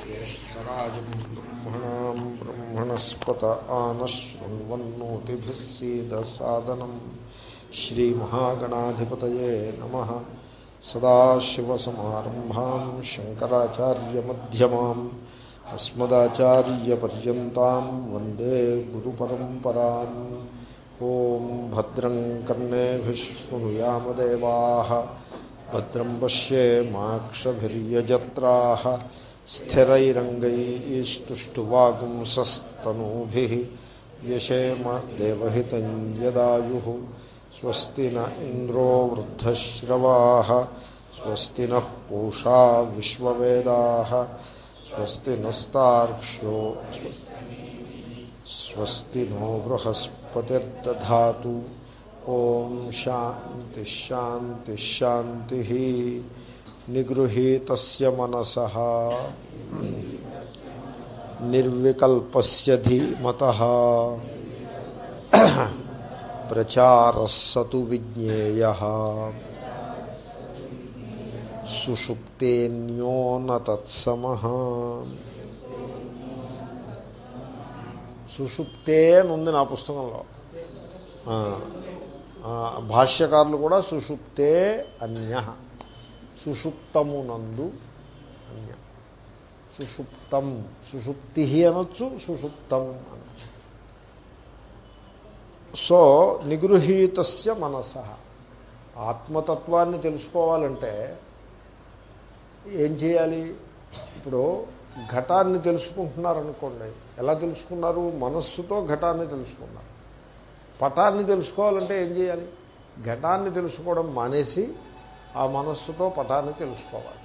జ్యేష్టరాజం బ్రహ్మణా బ్రహ్మణస్పత ఆనశృణ్వన్నోతిభిः సీదసాదనం శ్రీమహాగణాధిపతయే సదాశివసమారంభా శంకరాచార్యమ్యమా అస్మదాచార్యపర్యంతం వందే గురు పరంపరా ఓం భద్రం కర్ణేభిశృణుయామదేవా शृणुयामदेवाः भद्रं पश्ये माक्षभिर्यजत्राः स्थिरैरङ्गैस्तुष्टुवागुंसस्तनूभिः व्यशेम देवहितं यदायुः स्वस्ति न इन्द्रो वृद्धश्रवाः स्वस्ति नः पूषा विश्ववेदाः स्वस्ति नस्तार्क्ष्यो स्वस्ति नो बृहस्पतिर्दधातु ఓం శాంతి శాంతి శాంతి నిగృహీత మనస నిర్వికల్పస్య ప్రచారస్సతు విజ్ఞేయ సుషుప్తేన్యోనతత్సమ సుషుప్తే అని ఉంది నా పుస్తకంలో. భాష్యకారులు కూడా సుషుప్తే అన్య. సుషుప్తమునందు అన్య. సుషుప్తం సుషుప్తి అనొచ్చు సుషుప్తం అనొచ్చు. సో నిగృహీతస్య మనస. ఆత్మతత్వాన్ని తెలుసుకోవాలంటే ఏం చేయాలి? ఇప్పుడు ఘటాన్ని తెలుసుకుంటున్నారనుకోండి. ఎలా తెలుసుకున్నారు? మనస్సుతో ఘటాన్ని తెలుసుకున్నారు. పటాన్ని తెలుసుకోవాలంటే ఏం చేయాలి? ఘటాన్ని తెలుసుకోవడం మానేసి ఆ మనస్సుతో పటాన్ని తెలుసుకోవాలి.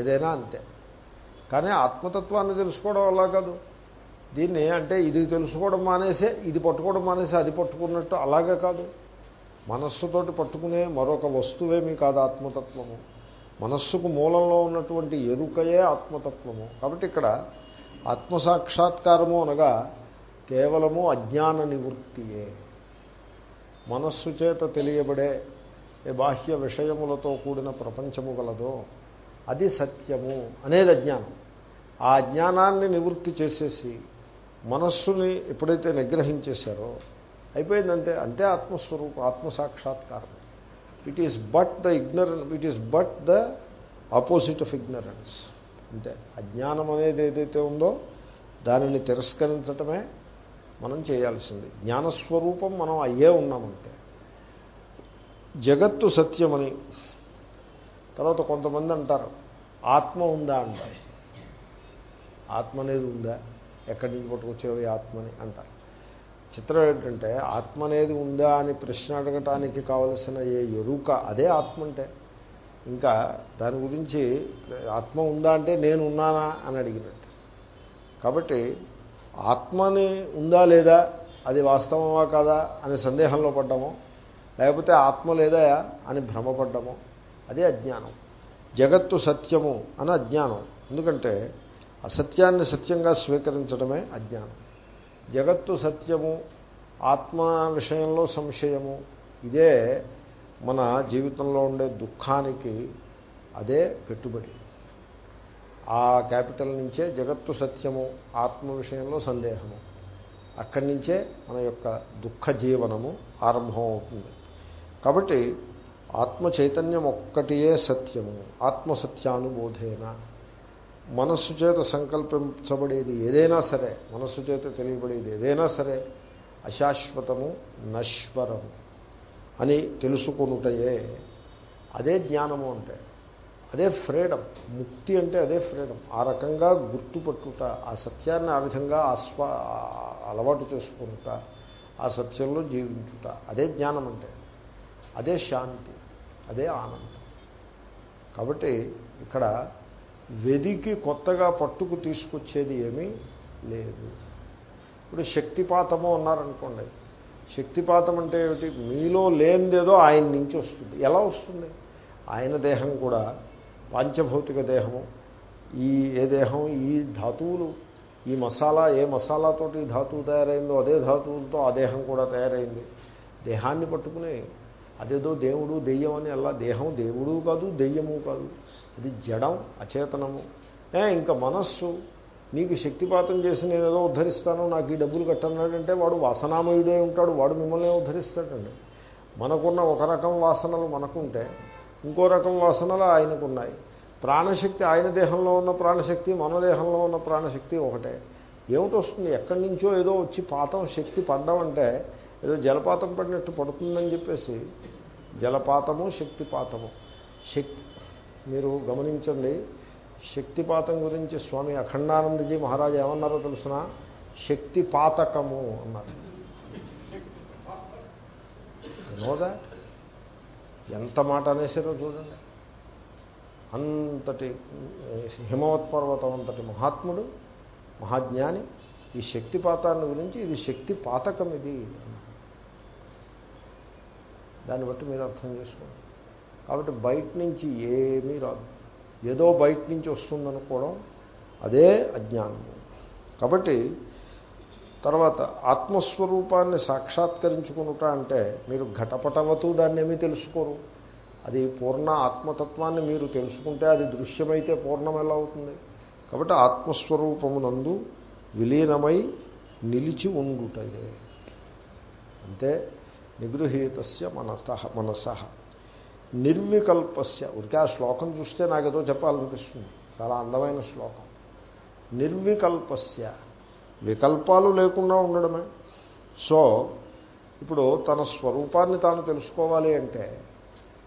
ఏదైనా అంతే. కానీ ఆత్మతత్వాన్ని తెలుసుకోవడం అలా కాదు. దీన్ని అంటే ఇది తెలుసుకోవడం మానేసే ఇది పట్టుకోవడం మానేసి అది పట్టుకున్నట్టు అలాగే కాదు. మనస్సుతోటి పట్టుకునే మరొక వస్తువేమీ కాదు ఆత్మతత్వము. మనస్సుకు మూలంలో ఉన్నటువంటి ఎరుకయే ఆత్మతత్వము. కాబట్టి ఇక్కడ ఆత్మసాక్షాత్కారము అనగా కేవలము అజ్ఞాన నివృత్తియే. మనస్సు చేత తెలియబడే ఏ బాహ్య విషయములతో కూడిన ప్రపంచము గలదో అది సత్యము అనేది అజ్ఞానం. ఆ అజ్ఞానాన్ని నివృత్తి చేసేసి మనస్సుని ఎప్పుడైతే నిగ్రహించేశారో అయిపోయిందంటే అంతే ఆత్మస్వరూపం ఆత్మసాక్షాత్కారం. It is but the ignorance it is but the opposite of ignorance అంతే. అజ్ఞానం అనేది ఏదైతే ఉందో దానిని తిరస్కరించటమే మనం చేయాల్సింది. జ్ఞానస్వరూపం మనం అయ్యే ఉన్నామంటే. జగత్తు సత్యమని. తర్వాత కొంతమంది అంటారు ఆత్మ ఉందా అంటారు. ఆత్మ అనేది ఉందా? ఎక్కడి నుంచి పట్టుకొచ్చేవి ఆత్మని అంటారు. చిత్రం ఏంటంటే ఆత్మ అనేది ఉందా అని ప్రశ్న అడగటానికి కావలసిన ఏ ఎరుక అదే ఆత్మ అంటే. ఇంకా దాని గురించి ఆత్మ ఉందా అంటే నేను ఉన్నానా అని అడిగినట్టు. కాబట్టి ఆత్మని ఉందా లేదా? అది వాస్తవమా కాదా? అనే సందేహంలో పడ్డము. లేకపోతే ఆత్మ లేదా అని భ్రమపడ్డము. అదే అజ్ఞానం. జగత్తు సత్యము అని అజ్ఞానం. ఎందుకంటే అసత్యాన్ని సత్యంగా స్వీకరించడమే అజ్ఞానం. జగత్తు సత్యము ఆత్మ విషయంలో సంశయము ఇదే మన జీవితంలో ఉండే దుఃఖానికి అదే పెట్టుబడి. ఆ క్యాపిటల్ నుంచే జగత్తు సత్యము ఆత్మ విషయంలో సందేహము. అక్కడి నుంచే మన యొక్క దుఃఖ జీవనము ఆరంభం అవుతుంది కాబట్టి ఆత్మ చైతన్యం ఒక్కటియే సత్యము ఆత్మసత్యానుబోధేన మనస్సు చేత సంకల్పించబడేది ఏదైనా సరే మనస్సు చేత తెలియబడేది ఏదైనా సరే అశాశ్వతము నశ్వరము అని తెలుసుకునుటయే. అదే జ్ఞానము అంటే అదే ఫ్రీడమ్. ముక్తి అంటే అదే ఫ్రీడమ్. ఆ రకంగా గుర్తుపట్టుట ఆ సత్యాన్ని ఆ విధంగా ఆస్వా అలవాటు చేసుకుంట ఆ సత్యంలో జీవించుట. అదే జ్ఞానం అంటే. అదే శాంతి. అదే ఆనందం. కాబట్టి ఇక్కడ వెదికి కొత్తగా పట్టుకు తీసుకొచ్చేది ఏమీ లేదు. ఇప్పుడు శక్తిపాతము అన్నారనుకోండి. శక్తిపాతం అంటే ఏమిటి? మీలో లేనిదేదో ఆయన నుంచి వస్తుంది. ఎలా వస్తుంది? ఆయన దేహం కూడా పాంచభౌతిక దేహము. ఈ ఏ దేహం ఈ ధాతువులు ఈ మసాలా ఏ మసాలాతోటి ఈ ధాతువు తయారైందో అదే ధాతువులతో ఆ దేహం కూడా తయారైంది. దేహాన్ని పట్టుకుని అదేదో దేవుడు దెయ్యం అని అలా దేహం దేవుడు కాదు దెయ్యము కాదు. అది జడం అచేతనము. ఇంకా మనస్సు. నీకు శక్తిపాతం చేసి నేను ఏదో ఉద్ధరిస్తాను నాకు ఈ డబ్బులు కట్టన్నాడంటే వాడు వాసనామయుడే ఉంటాడు వాడు మిమ్మల్ని ఉద్ధరిస్తాడండి. మనకున్న ఒక రకం వాసనలు మనకుంటే ఇంకో రకం వాసనలు ఆయనకున్నాయి. ప్రాణశక్తి ఆయన దేహంలో ఉన్న ప్రాణశక్తి మన దేహంలో ఉన్న ప్రాణశక్తి ఒకటే. ఏమిటి వస్తుంది ఎక్కడి నుంచో ఏదో వచ్చి పాతం శక్తి పడ్డం అంటే ఏదో జలపాతం పడినట్టు పడుతుందని చెప్పేసి జలపాతము శక్తిపాతము శక్తి మీరు గమనించండి శక్తిపాతం గురించి స్వామి అఖండానందజీ మహారాజు ఏమన్నారో తెలుసిన? శక్తిపాతకము అన్నారు. నోదా ఎంత మాట అనేసారో చూడండి. అంతటి హిమవత్ పర్వతం అంతటి మహాత్ముడు మహాజ్ఞాని ఈ శక్తిపాతాన్ని గురించి ఇది శక్తి పాతకం ఇది. దాన్ని బట్టి మీరు అర్థం చేసుకోండి. కాబట్టి బయట నుంచి ఏమీ రాదు. ఏదో బయట నుంచి వస్తుందనుకోవడం అదే అజ్ఞానము కాబట్టి తర్వాత ఆత్మస్వరూపాన్ని సాక్షాత్కరించుకునుట అంటే మీరు ఘటపటవతూ దాన్ని ఏమీ తెలుసుకోరు. అది పూర్ణ ఆత్మతత్వాన్ని మీరు తెలుసుకుంటే అది దృశ్యమైతే పూర్ణం ఎలా అవుతుంది? కాబట్టి ఆత్మస్వరూపమునందు విలీనమై నిలిచి ఉండుటయే. అంతే నిగృహీతస్య మనస మనస. నిర్వికల్పస్య. ఉడికి ఆ శ్లోకం చూస్తే నాకేదో చెప్పాలనిపిస్తుంది. చాలా అందమైన శ్లోకం. నిర్వికల్పస్య. వికల్పాలు లేకుండా ఉండడమే. సో ఇప్పుడు తన స్వరూపాన్ని తాను తెలుసుకోవాలి అంటే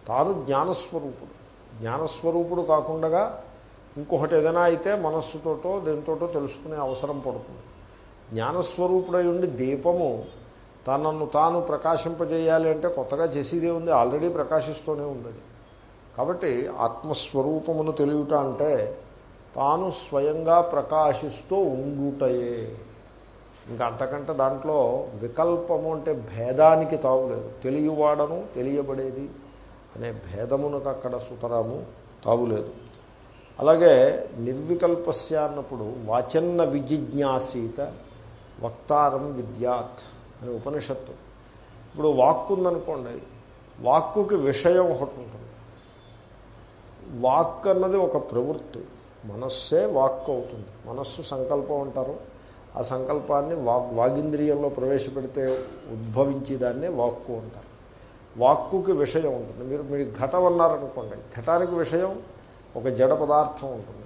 తాను జ్ఞానస్వరూపుడు. జ్ఞానస్వరూపుడు కాకుండా ఇంకొకటి ఏదైనా అయితే మనస్సుతోటో దేనితోటో తెలుసుకునే అవసరం పడుతుంది. జ్ఞానస్వరూపుడై ఉండి దీపము తనను తాను ప్రకాశింపజేయాలి అంటే కొత్తగా చేసేదే ఉంది ఆల్రెడీ ప్రకాశిస్తూనే ఉంది కాబట్టి ఆత్మస్వరూపమును తెలియట అంటే తాను స్వయంగా ప్రకాశిస్తూ ఉండుటయే ఇంకా అంతకంటే దాంట్లో వికల్పము అంటే భేదానికి తావులేదు తెలియవాడను తెలియబడేది అనే భేదమునకు అక్కడ సుతరాము తావులేదు అలాగే నిర్వికల్పస్య అన్నప్పుడు వాచన్న విజిజ్ఞాసీత వక్తారం విద్యాత్ అని ఉపనిషత్తు. ఇప్పుడు వాక్కు ఉందనుకోండి వాక్కుకి విషయం ఒకటి ఉంటుంది వాక్ అన్నది ఒక ప్రవృత్తి. మనస్సే వాక్కు అవుతుంది. మనస్సు సంకల్పం అంటారు. ఆ సంకల్పాన్ని వాక్ వాగింద్రియంలో ప్రవేశపెడితే ఉద్భవించేదాన్నే వాక్కు అంటారు. వాక్కుకి విషయం ఉంటుంది. మీరు మీరు ఘటం అన్నారనుకోండి. ఘటానికి విషయం ఒక జడ పదార్థం ఉంటుంది.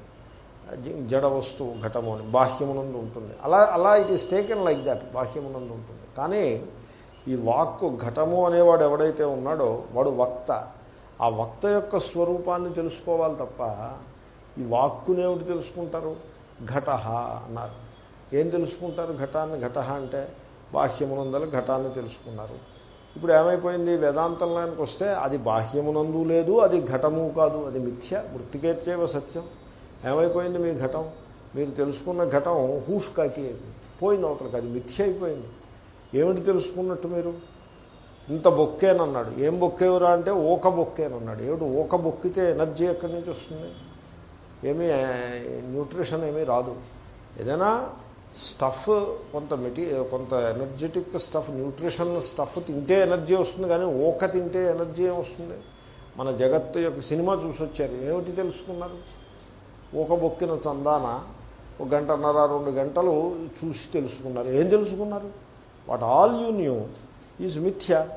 జడ వస్తువు ఘటము అని బాహ్యమునందు ఉంటుంది. అలా అలా it is taken like that బాహ్యమునందు ఉంటుంది. కానీ ఈ వాక్కు ఘటము అనేవాడు ఎవడైతే ఉన్నాడో వాడు వక్త. ఆ వక్త యొక్క స్వరూపాన్ని తెలుసుకోవాలి తప్ప ఈ వాక్కునేమిటి తెలుసుకుంటారు. ఘట అన్నారు. ఏం తెలుసుకుంటారు ఘటాన్ని? ఘట అంటే బాహ్యమునందల ఘటాన్ని తెలుసుకున్నారు. ఇప్పుడు ఏమైపోయింది? వేదాంతంలోనికి వస్తే అది బాహ్యమునందు లేదు అది ఘటము కాదు అది మిథ్య వృత్తికేర్చేవ సత్యం. ఏమైపోయింది మీ ఘటం? మీరు తెలుసుకున్న ఘటం హూష్కాకి కాకి పోయింది అవతలకి అది మిథ్య అయిపోయింది. ఏమిటి తెలుసుకున్నట్టు మీరు? ఇంత బొక్కేనన్నాడు. ఏం బొక్కేవురా అంటే ఓక బొక్కేనన్నాడు. ఏమిటి? ఓక బొక్కితే ఎనర్జీ ఎక్కడి నుంచి వస్తుంది? ఏమీ న్యూట్రిషన్ ఏమీ రాదు. ఏదైనా స్టఫ్ కొంత మెటీ కొంత ఎనర్జెటిక్ స్టఫ్ న్యూట్రిషన్ స్టఫ్ తింటే ఎనర్జీ వస్తుంది కానీ ఓక తింటే ఎనర్జీ వస్తుంది? మన జగత్తు యొక్క సినిమా చూసి వచ్చారు ఏమిటి తెలుసుకున్నారు? ఒక బొక్కిన చందాన ఒక గంటన్నర రెండు గంటలు చూసి తెలుసుకున్నారు. ఏం తెలుసుకున్నారు? What all you knew is మిథ్య.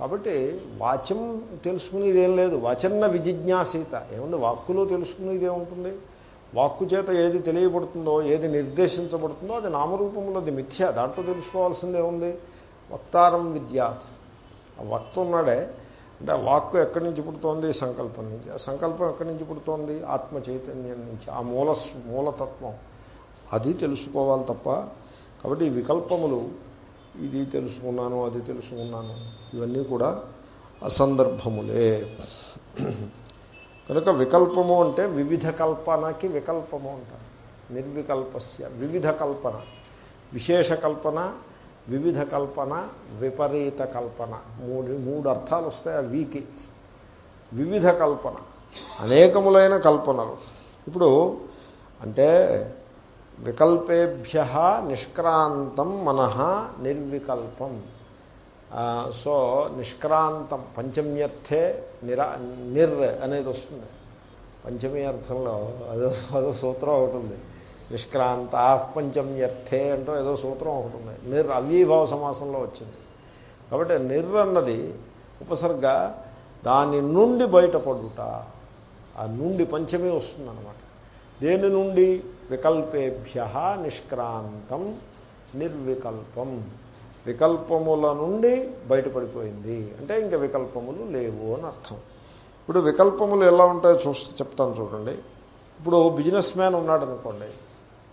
కాబట్టి వాచ్యం తెలుసుకునేది ఏం లేదు. వాచన్న విజిజ్ఞాసీత. ఏముంది? వాక్కులో తెలుసుకునేది ఏముంటుంది వాక్కు చేత ఏది తెలియబడుతుందో ఏది నిర్దేశించబడుతుందో అది నామరూపములది. మిథ్య. దాంట్లో తెలుసుకోవాల్సింది ఏముంది వక్తారం విద్య. ఆ వక్త ఉన్నాడే. అంటే ఆ వాక్కు ఎక్కడి నుంచి పుడుతోంది? సంకల్పం నుంచి. ఆ సంకల్పం ఎక్కడి నుంచి పుడుతోంది? ఆత్మ చైతన్యం నుంచి. ఆ మూల మూలతత్వం. అది తెలుసుకోవాలి తప్ప. కాబట్టి ఈ వికల్పములు ఇది తెలుసుకున్నాను అది తెలుసుకున్నాను. ఇవన్నీ కూడా అసందర్భములే. కనుక వికల్పము అంటే వివిధ కల్పనకి వికల్పము అంటారు. నిర్వికల్పస్య వివిధ కల్పన. విశేష కల్పన వివిధ కల్పన విపరీత కల్పన. మూడు మూడు అర్థాలు వస్తాయి ఆ వీకి. వివిధ కల్పన. అనేకములైన కల్పనలు. ఇప్పుడు అంటే వికల్పేభ్య నిష్క్రాంతం మనః నిర్వికల్పం. సో నిష్క్రాంతం పంచమ్యర్థే నిరా నిర్ అనేది వస్తుంది. పంచమీ అర్థంలో అదో అదో సూత్రం ఒకటి ఉంది. నిష్క్రాంత పంచమ్యర్థే అంటూ ఏదో సూత్రం ఒకటి ఉంది. నిర్ అవ్యభావ సమాసంలో వచ్చింది. కాబట్టి నిర్ అన్నది ఉపసర్గ దాని నుండి బయటపడుట ఆ నుండి పంచమే వస్తుందన్నమాట. దేని నుండి? వికల్పేభ్య నిష్క్రాంతం నిర్వికల్పం. వికల్పముల నుండి బయటపడిపోయింది. అంటే ఇంకా వికల్పములు లేవు అని అర్థం. ఇప్పుడు వికల్పములు ఎలా ఉంటాయో చూస్తే చెప్తాను చూడండి. ఇప్పుడు బిజినెస్ మ్యాన్ ఉన్నాడు అనుకోండి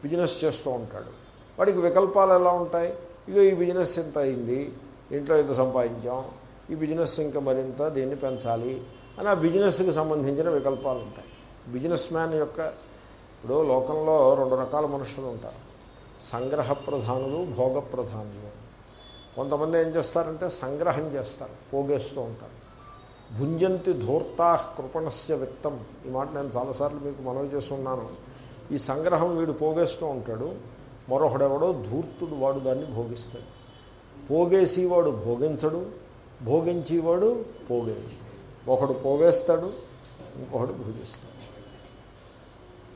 బిజినెస్ చేస్తూ ఉంటాడు. వాడికి వికల్పాలు ఎలా ఉంటాయి? ఇక ఈ బిజినెస్ ఎంత అయింది. ఇంట్లో ఎంత సంపాదించాం. ఈ బిజినెస్ ఇంకా మరింత దీన్ని పెంచాలి అని ఆ బిజినెస్కి సంబంధించిన వికల్పాలు ఉంటాయి. బిజినెస్ మ్యాన్ యొక్క ఇప్పుడు లోకంలో రెండు రకాల మనుషులు ఉంటారు. సంగ్రహ ప్రధానులు భోగ ప్రధానులు కొంతమంది ఏం చేస్తారంటే సంగ్రహం చేస్తారు పోగేస్తూ ఉంటారు. భుంజంతి ధూర్తా కృపణస్య విత్తం ఈ మాట నేను చాలాసార్లు మీకు మనవి చేస్తున్నాను ఈ సంగ్రహం వీడు పోగేస్తూ ఉంటాడు. మరొకడెవడో ధూర్తుడు వాడు దాన్ని భోగిస్తాడు. పోగేసేవాడు భోగించడు భోగించేవాడు పోగేసి ఒకడు పోగేస్తాడు ఇంకొకడు భోగిస్తాడు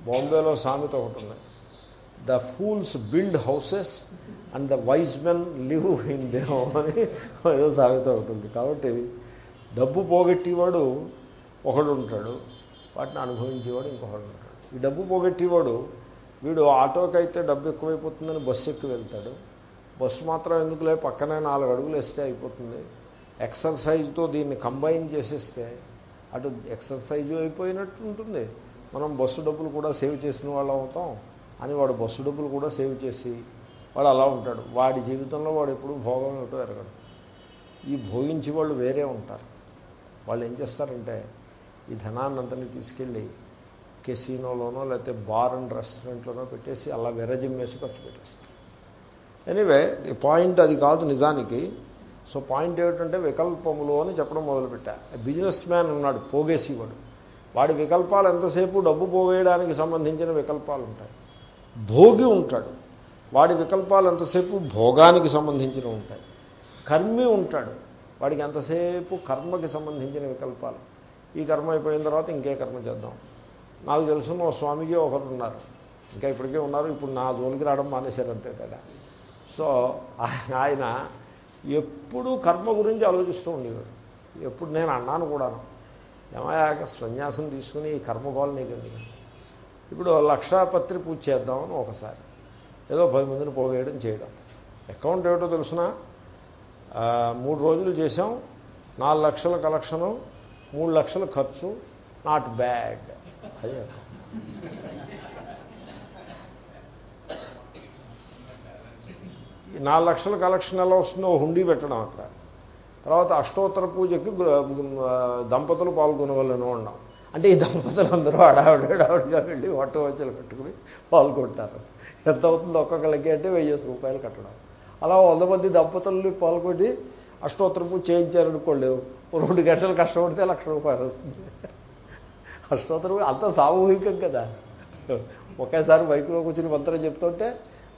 బాంబేలో సామెత ఒకటి ఉంది. The fools build houses and the wise men live in them అని ఏదో సామెత ఉంటుంది కాబట్టి డబ్బు పోగొట్టేవాడు ఒకడు ఉంటాడు వాటిని అనుభవించేవాడు ఇంకొకడు ఉంటాడు. ఈ డబ్బు పోగొట్టేవాడు వీడు ఆటోకి అయితే డబ్బు ఎక్కువైపోతుందని బస్సు ఎక్కి వెళ్తాడు. బస్సు మాత్రం ఎందుకులే? పక్కనే నాలుగు అడుగులు వేస్తే అయిపోతుంది. ఎక్సర్సైజ్తో దీన్ని కంబైన్ చేసేస్తే అటు ఎక్సర్సైజు అయిపోయినట్టు ఉంటుంది. మనం బస్సు డబ్బులు కూడా సేవ్ చేసిన వాళ్ళు అవుతాం. అని వాడు బస్సు డబ్బులు కూడా సేవ్ చేసి వాడు అలా ఉంటాడు. వాడి జీవితంలో వాడు ఎప్పుడు భోగం ఏమిటో ఎరగడు. ఈ భోగించి వాళ్ళు వేరే ఉంటారు. వాళ్ళు ఏం చేస్తారంటే ఈ ధనాన్ని అంతని తీసుకెళ్ళి కెసినోలోనో లేకపోతే బార్ అండ్ రెస్టారెంట్లోనో పెట్టేసి అలా విరజిమ్మేసి ఖర్చు పెట్టేస్తారు. ఎనీవే ఈ పాయింట్ అది కాదు నిజానికి. సో పాయింట్ ఏమిటంటే వికల్పములు అని చెప్పడం మొదలుపెట్టా. బిజినెస్ మ్యాన్ ఉన్నాడు పోగేసేవాడు వాడి వికల్పాలు ఎంతసేపు డబ్బు పోగేయడానికి సంబంధించిన వికల్పాలు ఉంటాయి భోగి ఉంటాడు. వాడి వికల్పాలు ఎంతసేపు భోగానికి సంబంధించిన ఉంటాయి. కర్మి ఉంటాడు. వాడికి ఎంతసేపు కర్మకి సంబంధించిన వికల్పాలు. ఈ కర్మ అయిపోయిన తర్వాత ఇంకే కర్మ చేద్దాం. నాకు తెలుసు మా స్వామిజీ ఒకరు ఉన్నారు. ఇంకా ఇప్పటికే ఉన్నారు. ఇప్పుడు నా జోలికి రావడం మానేశారు అంతే కదా. సో ఆయన ఎప్పుడూ కర్మ గురించి ఆలోచిస్తూ ఉండేవాడు. ఎప్పుడు నేను అన్నాను కూడాను. ఏమయ్యాక సన్యాసం తీసుకుని ఈ కర్మగోళ నీకు ఇప్పుడు లక్షాపత్రి పూజ చేద్దామని ఒకసారి. ఏదో పది మందిని పోగేయడం చేయడం. అకౌంట్ ఏమిటో తెలుసిన? మూడు రోజులు చేసాం నాలుగు లక్షల కలెక్షను మూడు లక్షల ఖర్చు. Not bad. అదే నాలుగు లక్షల కలెక్షన్ ఎలా వస్తుందో హుండీ పెట్టడం అక్కడ. తర్వాత అష్టోత్తర పూజకి దంపతులు పాల్గొనవలను ఉన్నాం అంటే ఈ దంపతులు అందరూ అడావిడావిడిగా వెళ్ళి వట్ట వచ్చలు కట్టుకుని పాల్గొంటారు. ఎంత అవుతుందో ఒక్కొక్కరికి అంటే వెయ్యి రూపాయలు కట్టడం. అలా వంద మంది దంపతుల్ని పాల్గొని అష్టోత్తర పూజ చేయించారనుకోండి రెండు గంటలు కష్టపడితే లక్ష రూపాయలు వస్తుంది. అష్టోత్తర పూజ అంత సామూహికం కదా. ఒకేసారి బైక్లో కూర్చుని మంత్రం చెప్తుంటే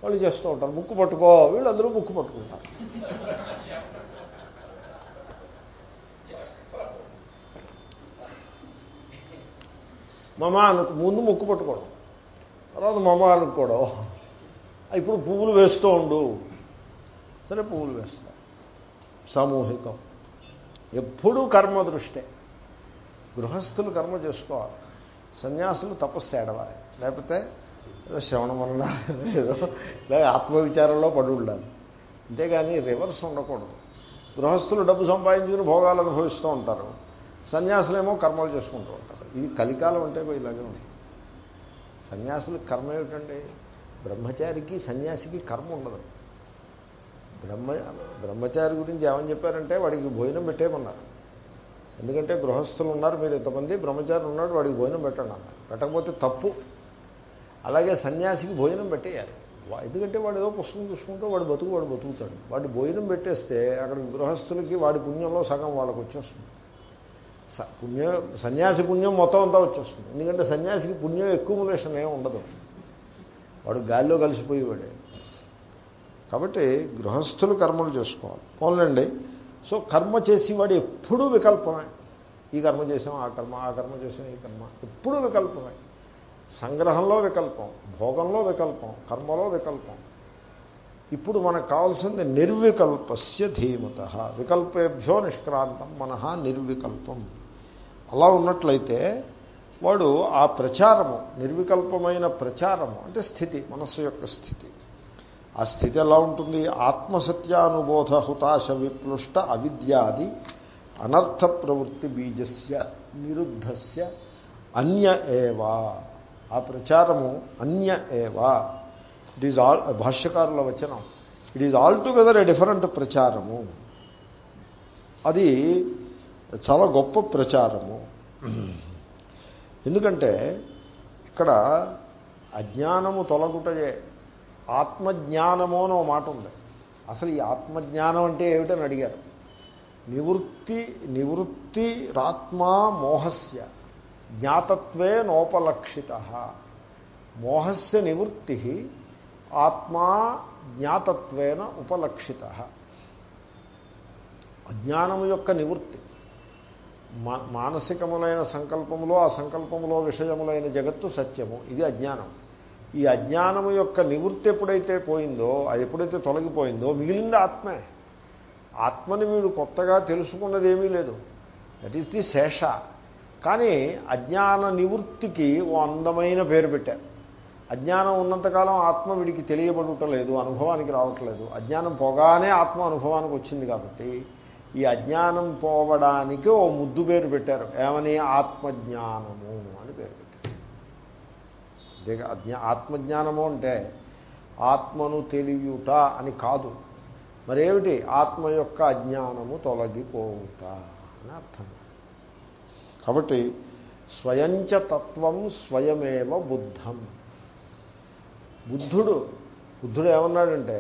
వాళ్ళు చేస్తూ ఉంటారు. ముక్కు పట్టుకో వీళ్ళందరూ ముక్కు పట్టుకుంటారు. మమ అను ముందు ముక్కు పట్టుకోవడం. తర్వాత మమ అనుకోవడం ఇప్పుడు పువ్వులు వేస్తూ ఉండు. సరే పువ్వులు వేస్తా. సామూహికం. ఎప్పుడూ కర్మ దృష్టే. గృహస్థులు కర్మ చేసుకోవాలి. సన్యాసులు తపస్సు ఏడవాలి. లేకపోతే ఏదో శ్రవణం వలన ఏదో లేదా ఆత్మవిచారంలో పడి ఉండాలి. అంతేగాని రివర్స్ ఉండకూడదు. గృహస్థులు డబ్బు సంపాదించుకుని భోగాలు అనుభవిస్తూ ఉంటారు. సన్యాసులేమో కర్మలు చేసుకుంటూ ఉంటారు. ఇది కలికాలం అంటే ఇలాగే ఉంది. సన్యాసులకు కర్మ ఏమిటండి బ్రహ్మచారికి సన్యాసికి కర్మ ఉండదు. బ్రహ్మ బ్రహ్మచారి గురించి ఏమని చెప్పారంటే వాడికి భోజనం పెట్టేమన్నారు ఎందుకంటే గృహస్థులు ఉన్నారు మీరు ఇంతమంది బ్రహ్మచారి ఉన్నాడు వాడికి భోజనం పెట్టండి అన్నారు. పెట్టకపోతే తప్పు. అలాగే సన్యాసికి భోజనం పెట్టేయాలి. ఎందుకంటే వాడు ఏదో పుస్తకం చూసుకుంటూ వాడు బతుకు వాడు బతుకుతాడు. వాడి భోజనం పెట్టేస్తే అక్కడ గృహస్థులకి వాడి పుణ్యంలో సగం వాళ్ళకు వచ్చేస్తుంది. పుణ్యం సన్యాసి పుణ్యం మొత్తం అంతా వచ్చేస్తుంది. ఎందుకంటే సన్యాసికి పుణ్యం ఎక్యుములేషన్ ఏమి ఉండదు. వాడు గాలిలో కలిసిపోయేవాడే. కాబట్టి గృహస్థులు కర్మలు చేసుకోవాలి. పోలండి సో కర్మ చేసేవాడు ఎప్పుడూ వికల్పమే. ఈ కర్మ చేసాం ఆ కర్మ ఆ కర్మ చేసాం ఈ కర్మ. ఎప్పుడూ వికల్పమే. సంగ్రహంలో వికల్పం భోగంలో వికల్పం కర్మలో వికల్పం. ఇప్పుడు మనకు కావాల్సింది నిర్వికల్పస్య ధీమత. వికల్పేభ్యో నిష్క్రాంతం మనహ నిర్వికల్పం. అలా ఉన్నట్లయితే వాడు ఆ ప్రచారము నిర్వికల్పమైన ప్రచారము అంటే స్థితి మనస్సు యొక్క స్థితి. ఆ స్థితి ఎలా ఉంటుంది? ఆత్మసత్యానుబోధ హుతాశ విప్లుష్ట అవిద్యాది అనర్థ ప్రవృత్తి బీజస్య నిరుద్ధస్య అన్య ఏవా. ఆ ప్రచారము అన్య ఏవా. ఇట్ ఈజ్ ఆల్ భాష్యకారుల వచనం. It is all together a different ప్రచారము. అది చాలా గొప్ప ప్రచారము. ఎందుకంటే ఇక్కడ అజ్ఞానము తొలగుటయే. ఆత్మజ్ఞానము అని మాట ఉంది. అసలు ఈ ఆత్మజ్ఞానం అంటే ఏమిటని అడిగారు. నివృత్తి నివృత్తి రాత్మా మోహస్య. జ్ఞాతత్వే నోపలక్షిత. మోహస్య నివృత్తి. ఆత్మా జ్ఞాతత్వేన ఉపలక్షిత. అజ్ఞానము యొక్క నివృత్తి. మానసికములైన సంకల్పములో ఆ సంకల్పములో విషయములైన జగత్తు సత్యము. ఇది అజ్ఞానం. ఈ అజ్ఞానము యొక్క నివృత్తి ఎప్పుడైతే పోయిందో అది ఎప్పుడైతే తొలగిపోయిందో మిగిలింది ఆత్మే. ఆత్మని వీడు కొత్తగా తెలుసుకున్నది ఏమీ లేదు. దట్ ఈస్ ది శేష. కానీ అజ్ఞాన నివృత్తికి ఓ అందమైన పేరు పెట్టారు. అజ్ఞానం ఉన్నంతకాలం ఆత్మ వీడికి తెలియబడటలేదు అనుభవానికి రావట్లేదు. అజ్ఞానం పోగానే ఆత్మ అనుభవానికి వచ్చింది కాబట్టి ఈ అజ్ఞానం పోవడానికి ఓ ముద్దు పేరు పెట్టారు. ఏమని? ఆత్మజ్ఞానము అని పేరు పెట్టారు. అజ్ఞా ఆత్మజ్ఞానము అంటే ఆత్మను తెలియుట అని కాదు. మరేమిటి? ఆత్మ యొక్క అజ్ఞానము తొలగిపోవుట అని అర్థం. కాబట్టి స్వయంచ తత్వం స్వయమేవ బుద్ధం. బుద్ధుడు బుద్ధుడు ఏమన్నాడంటే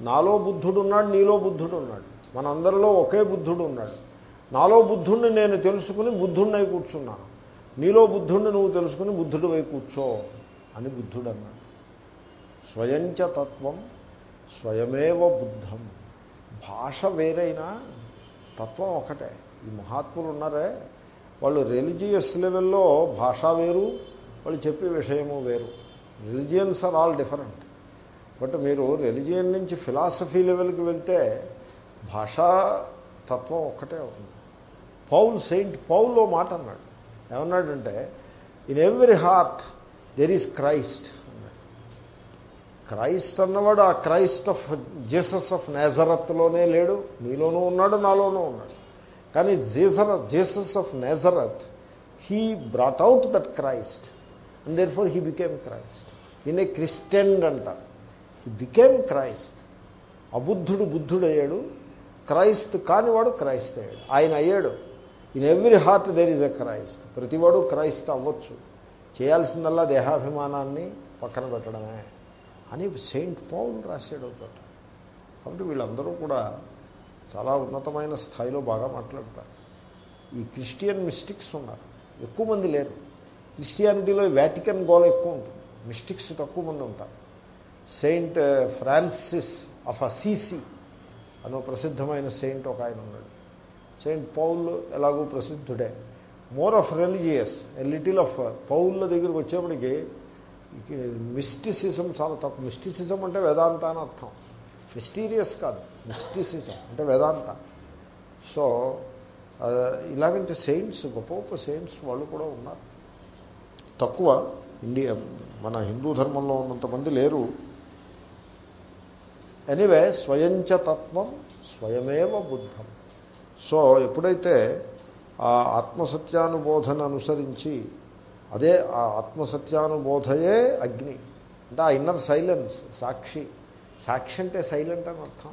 నాలో బుద్ధుడు ఉన్నాడు నీలో బుద్ధుడు ఉన్నాడు. మనందరిలో ఒకే బుద్ధుడు ఉన్నాడు. నాలో బుద్ధుడిని నేను తెలుసుకుని బుద్ధుడినై కూర్చున్నాను నీలో బుద్ధుడిని నువ్వు తెలుసుకుని బుద్ధుడు వై కూర్చో అని బుద్ధుడు అన్నాడు స్వయంచ తత్వం స్వయమేవ బుద్ధం. భాష వేరైనా తత్వం ఒకటే. ఈ మహాత్ములు ఉన్నారే వాళ్ళు రిలీజియస్ లెవెల్లో భాష వేరు వాళ్ళు చెప్పే విషయము వేరు. Religions are all different. But మీరు రిలిజియన్ నుంచి ఫిలాసఫీ లెవెల్కి వెళ్తే భాషా తత్వం ఒక్కటే అవుతుంది పౌల్ సెయింట్ పౌల్లో మాట అన్నాడు. ఏమన్నాడంటే in every heart there is Christ. అన్నాడు. క్రైస్ట్ అన్నవాడు ఆ క్రైస్ట్ ఆఫ్ జీసస్ ఆఫ్ నేజరత్లోనే లేడు. నీలోనూ ఉన్నాడు నాలోనూ ఉన్నాడు. కానీ జీసర Jesus of Nazareth he brought out that Christ. And therefore he became Christ ఈయన క్రిస్టియన్ అంటారు హీ బికేమ్ క్రైస్ట్ అబుద్ధుడు బుద్ధుడయ్యాడు. క్రైస్త్ కానివాడు క్రైస్త్ అయ్యాడు. ఆయన అయ్యాడు. In every heart there is a Christ ప్రతివాడు క్రైస్త్ అవ్వచ్చు. చేయాల్సిందల్లా దేహాభిమానాన్ని పక్కన పెట్టడమే అని సెయింట్ పౌల్ రాశాడు ఒకట కాబట్టి వీళ్ళందరూ కూడా చాలా ఉన్నతమైన స్థాయిలో బాగా మాట్లాడతారు. ఈ క్రిస్టియన్ మిస్టిక్స్ ఉన్నారు. ఎక్కువ మంది లేరు. క్రిస్టియానిటీలో వ్యాటికన్ గోల ఎక్కువ ఉంటుంది. మిస్టిక్స్ తక్కువ మంది ఉంటారు. Saint uh, Francis of Assisi అనో ప్రసిద్ధమైన సెయింట్ ఒక ఆయన ఉన్నాడు. సెయింట్ పౌల్ ఎలాగూ ప్రసిద్ధుడే. More of religious a little of uh, పౌళ్ళ దగ్గరికి వచ్చేప్పటికి మిస్టిసిజం చాలా తక్కువ. మిస్టిసిజం అంటే వేదాంత అని అర్థం. మిస్టీరియస్ కాదు. మిస్టిసిజం అంటే వేదాంత. సో uh, ఇలాగంటే సెయింట్స్ గొప్ప గొప్ప సెయింట్స్ వాళ్ళు కూడా ఉన్నారు. తక్కువ. ఇండియా మన హిందూ ధర్మంలో ఉన్నంతమంది లేరు. ఎనివే స్వయంచ తత్వం స్వయమేవ బుద్ధం. సో ఎప్పుడైతే ఆ ఆత్మసత్యానుబోధన అనుసరించి అదే ఆ ఆత్మసత్యానుబోధయే అగ్ని. అంటే ఆ ఇన్నర్ సైలెన్స్ సాక్షి. సాక్షి అంటే సైలెంట్ అని అర్థం.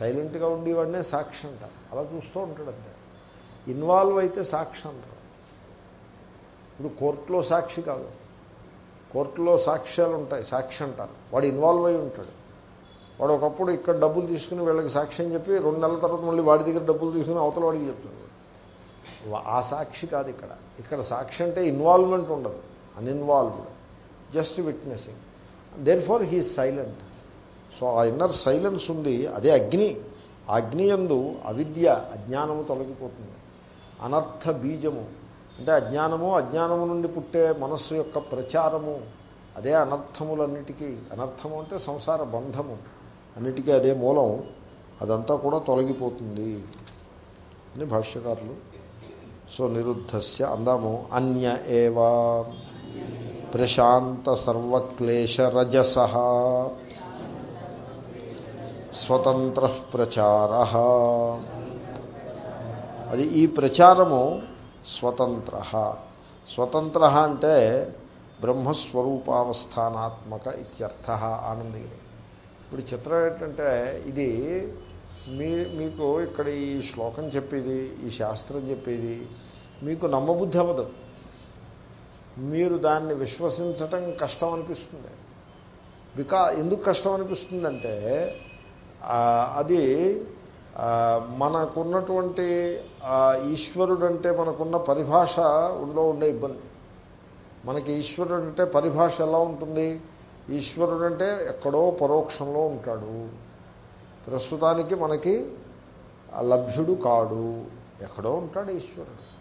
సైలెంట్గా ఉండేవాడినే సాక్షి అంటారు. అలా చూస్తూ ఉంటాడు అంతే. ఇన్వాల్వ్ అయితే సాక్షి అంటారు. ఇప్పుడు కోర్టులో సాక్షి కాదు. కోర్టులో సాక్ష్యాలు ఉంటాయి సాక్షి అంటారు. వాడు ఇన్వాల్వ్ అయి ఉంటాడు. వాడు ఒకప్పుడు ఇక్కడ డబ్బులు తీసుకుని వీళ్ళకి సాక్ష్యం చెప్పి రెండు నెలల తర్వాత మళ్ళీ వాడి దగ్గర డబ్బులు తీసుకుని అవతల వాడికి చెప్తాడు ఆ సాక్షి కాదు ఇక్కడ. ఇక్కడ సాక్షి అంటే ఇన్వాల్వ్మెంట్ ఉండదు. Uninvolved. Just witnessing. Therefore he silent so ఆ ఇన్నర్ సైలెన్స్ ఉంది. అదే అగ్ని. ఆ అగ్ని ఎందు అవిద్య అజ్ఞానము తొలగిపోతుంది. అనర్థ బీజము. అంటే అజ్ఞానము అజ్ఞానము నుండి పుట్టే మనస్సు యొక్క ప్రచారము అదే అనర్థములన్నిటికీ. అనర్థము అంటే సంసార బంధము. అన్నిటికీ అదే మూలం. అదంతా కూడా తొలగిపోతుంది అని భాష్యకారులు. సో నిరుద్ధస్య అందాము. అన్య ఏవా ప్రశాంత సర్వక్లేశ రజస స్వతంత్ర ప్రచార. అది ఈ ప్రచారము స్వతంత్ర. స్వతంత్ర అంటే బ్రహ్మస్వరూపావస్థానాత్మక ఇత్యర్థ ఆనందగిరి ఇప్పుడు చిత్రం ఏంటంటే ఇది మీ మీకు ఇక్కడ ఈ శ్లోకం చెప్పేది ఈ శాస్త్రం చెప్పేది మీకు నమ్మబుద్ధి అవ్వదు. మీరు దాన్ని విశ్వసించటం కష్టం అనిపిస్తుంది బికా ఎందుకు కష్టం అనిపిస్తుందంటే అది మనకున్నటువంటి ఈశ్వరుడు అంటే మనకున్న పరిభాష ఉందో ఉండే ఇబ్బంది. మనకి ఈశ్వరుడు అంటే పరిభాష ఎలా ఉంటుంది? ఈశ్వరుడు అంటే ఎక్కడో పరోక్షంలో ఉంటాడు. ప్రస్తుతానికి మనకి లభ్యుడు కాడు. ఎక్కడో ఉంటాడు ఈశ్వరుడు.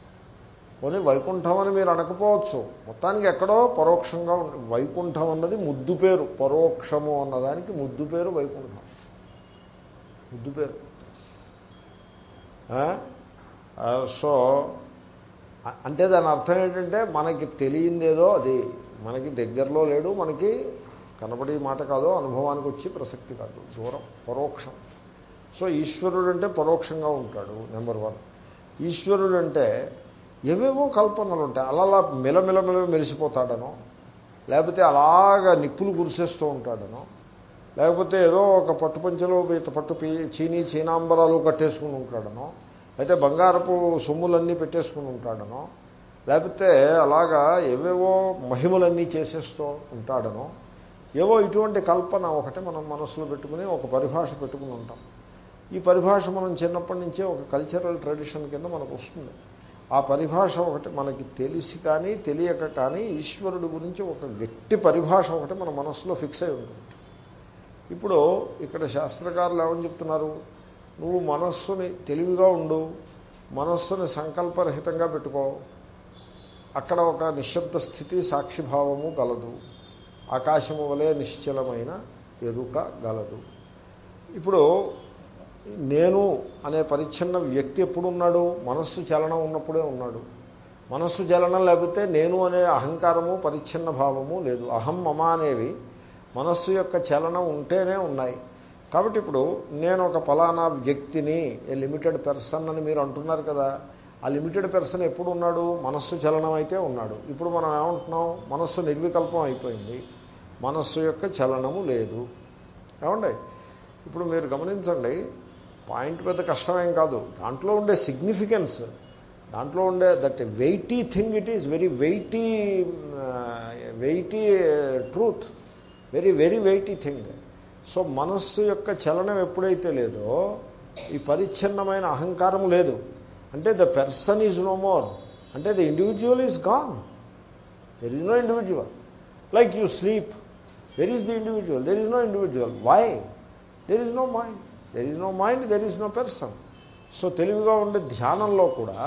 పోనీ వైకుంఠం అని మీరు అనకపోవచ్చు. మొత్తానికి ఎక్కడో పరోక్షంగా వైకుంఠం అన్నది ముద్దు పేరు. పరోక్షము అన్నదానికి ముద్దు పేరు వైకుంఠం. ముద్దు పేరు. సో అంటే దాని అర్థం ఏంటంటే మనకి తెలియందేదో అది. మనకి దగ్గరలో లేడు మనకి కనబడే మాట కాదు అనుభవానికి వచ్చి ప్రసక్తి కాదు. దూరం పరోక్షం. సో ఈశ్వరుడు అంటే పరోక్షంగా ఉంటాడు నెంబర్ వన్. ఈశ్వరుడు అంటే ఏవేవో కల్పనలు ఉంటాయి. అలా అలా మెలమెలమెల మెలిసిపోతాడనో లేకపోతే అలాగా నిప్పులు కురిసేస్తూ ఉంటాడనో లేకపోతే ఏదో ఒక పట్టుపంచలో పట్టు చీనీ చీనాంబరాలు కట్టేసుకుని ఉంటాడనో అయితే బంగారపు సొమ్ములన్నీ పెట్టేసుకుని ఉంటాడనో లేకపోతే అలాగా ఏవేవో మహిమలన్నీ చేసేస్తూ ఉంటాడనో ఏవో ఇటువంటి కల్పన ఒకటి మనం మనసులో పెట్టుకుని ఒక పరిభాష పెట్టుకుని ఉంటాం. ఈ పరిభాష మనం చిన్నప్పటి నుంచే ఒక కల్చరల్ ట్రెడిషన్ కింద మనకు వస్తుంది. ఆ పరిభాష ఒకటి మనకి తెలిసి కానీ తెలియక కానీ ఈశ్వరుడు గురించి ఒక గట్టి పరిభాష ఒకటి మన మనసులో ఫిక్స్ అయి ఉంటుంది. ఇప్పుడు ఇక్కడ శాస్త్రకారులు ఏమని చెప్తున్నారు? నువ్వు మనస్సుని తెలివిగా ఉండు మనస్సుని సంకల్పరహితంగా పెట్టుకో. అక్కడ ఒక నిశ్శబ్ద స్థితి సాక్షిభావము గలదు. ఆకాశము వలె నిశ్చలమైన ఎరుక గలదు. ఇప్పుడు నేను అనే పరిచ్ఛిన్న వ్యక్తి ఎప్పుడున్నాడు? మనస్సు చలనం ఉన్నప్పుడే ఉన్నాడు. మనస్సు చలనం లేకపోతే నేను అనే అహంకారము పరిచ్ఛిన్న భావము లేదు. అహం మమ అనేవి మనస్సు యొక్క చలనం ఉంటేనే ఉన్నాయి. కాబట్టి ఇప్పుడు నేను ఒక ఫలానా వ్యక్తిని ఏ లిమిటెడ్ పర్సన్ అని మీరు అంటున్నారు కదా ఆ లిమిటెడ్ పర్సన్ ఎప్పుడు ఉన్నాడు? మనస్సు చలనం అయితే ఉన్నాడు. ఇప్పుడు మనం ఏమంటున్నాం? మనస్సు నిర్వికల్పం అయిపోయింది. మనస్సు యొక్క చలనము లేదు. ఏమండి? ఇప్పుడు మీరు గమనించండి పాయింట్ పెద్ద కష్టమేం కాదు. దాంట్లో ఉండే సిగ్నిఫికెన్స్ దాంట్లో ఉండే that weighty thing it is very weighty weighty truth very very weighty thing. So మనస్సు యొక్క చలనం ఎప్పుడైతే లేదో ఈ పరిచ్ఛిన్నమైన అహంకారం లేదు. అంటే the person is no more అంటే the individual is gone there is no individual like you sleep there is the individual there is no individual why there is no mind there is no mind there is no person so తెలివిగా ఉండే ధ్యానంలో కూడా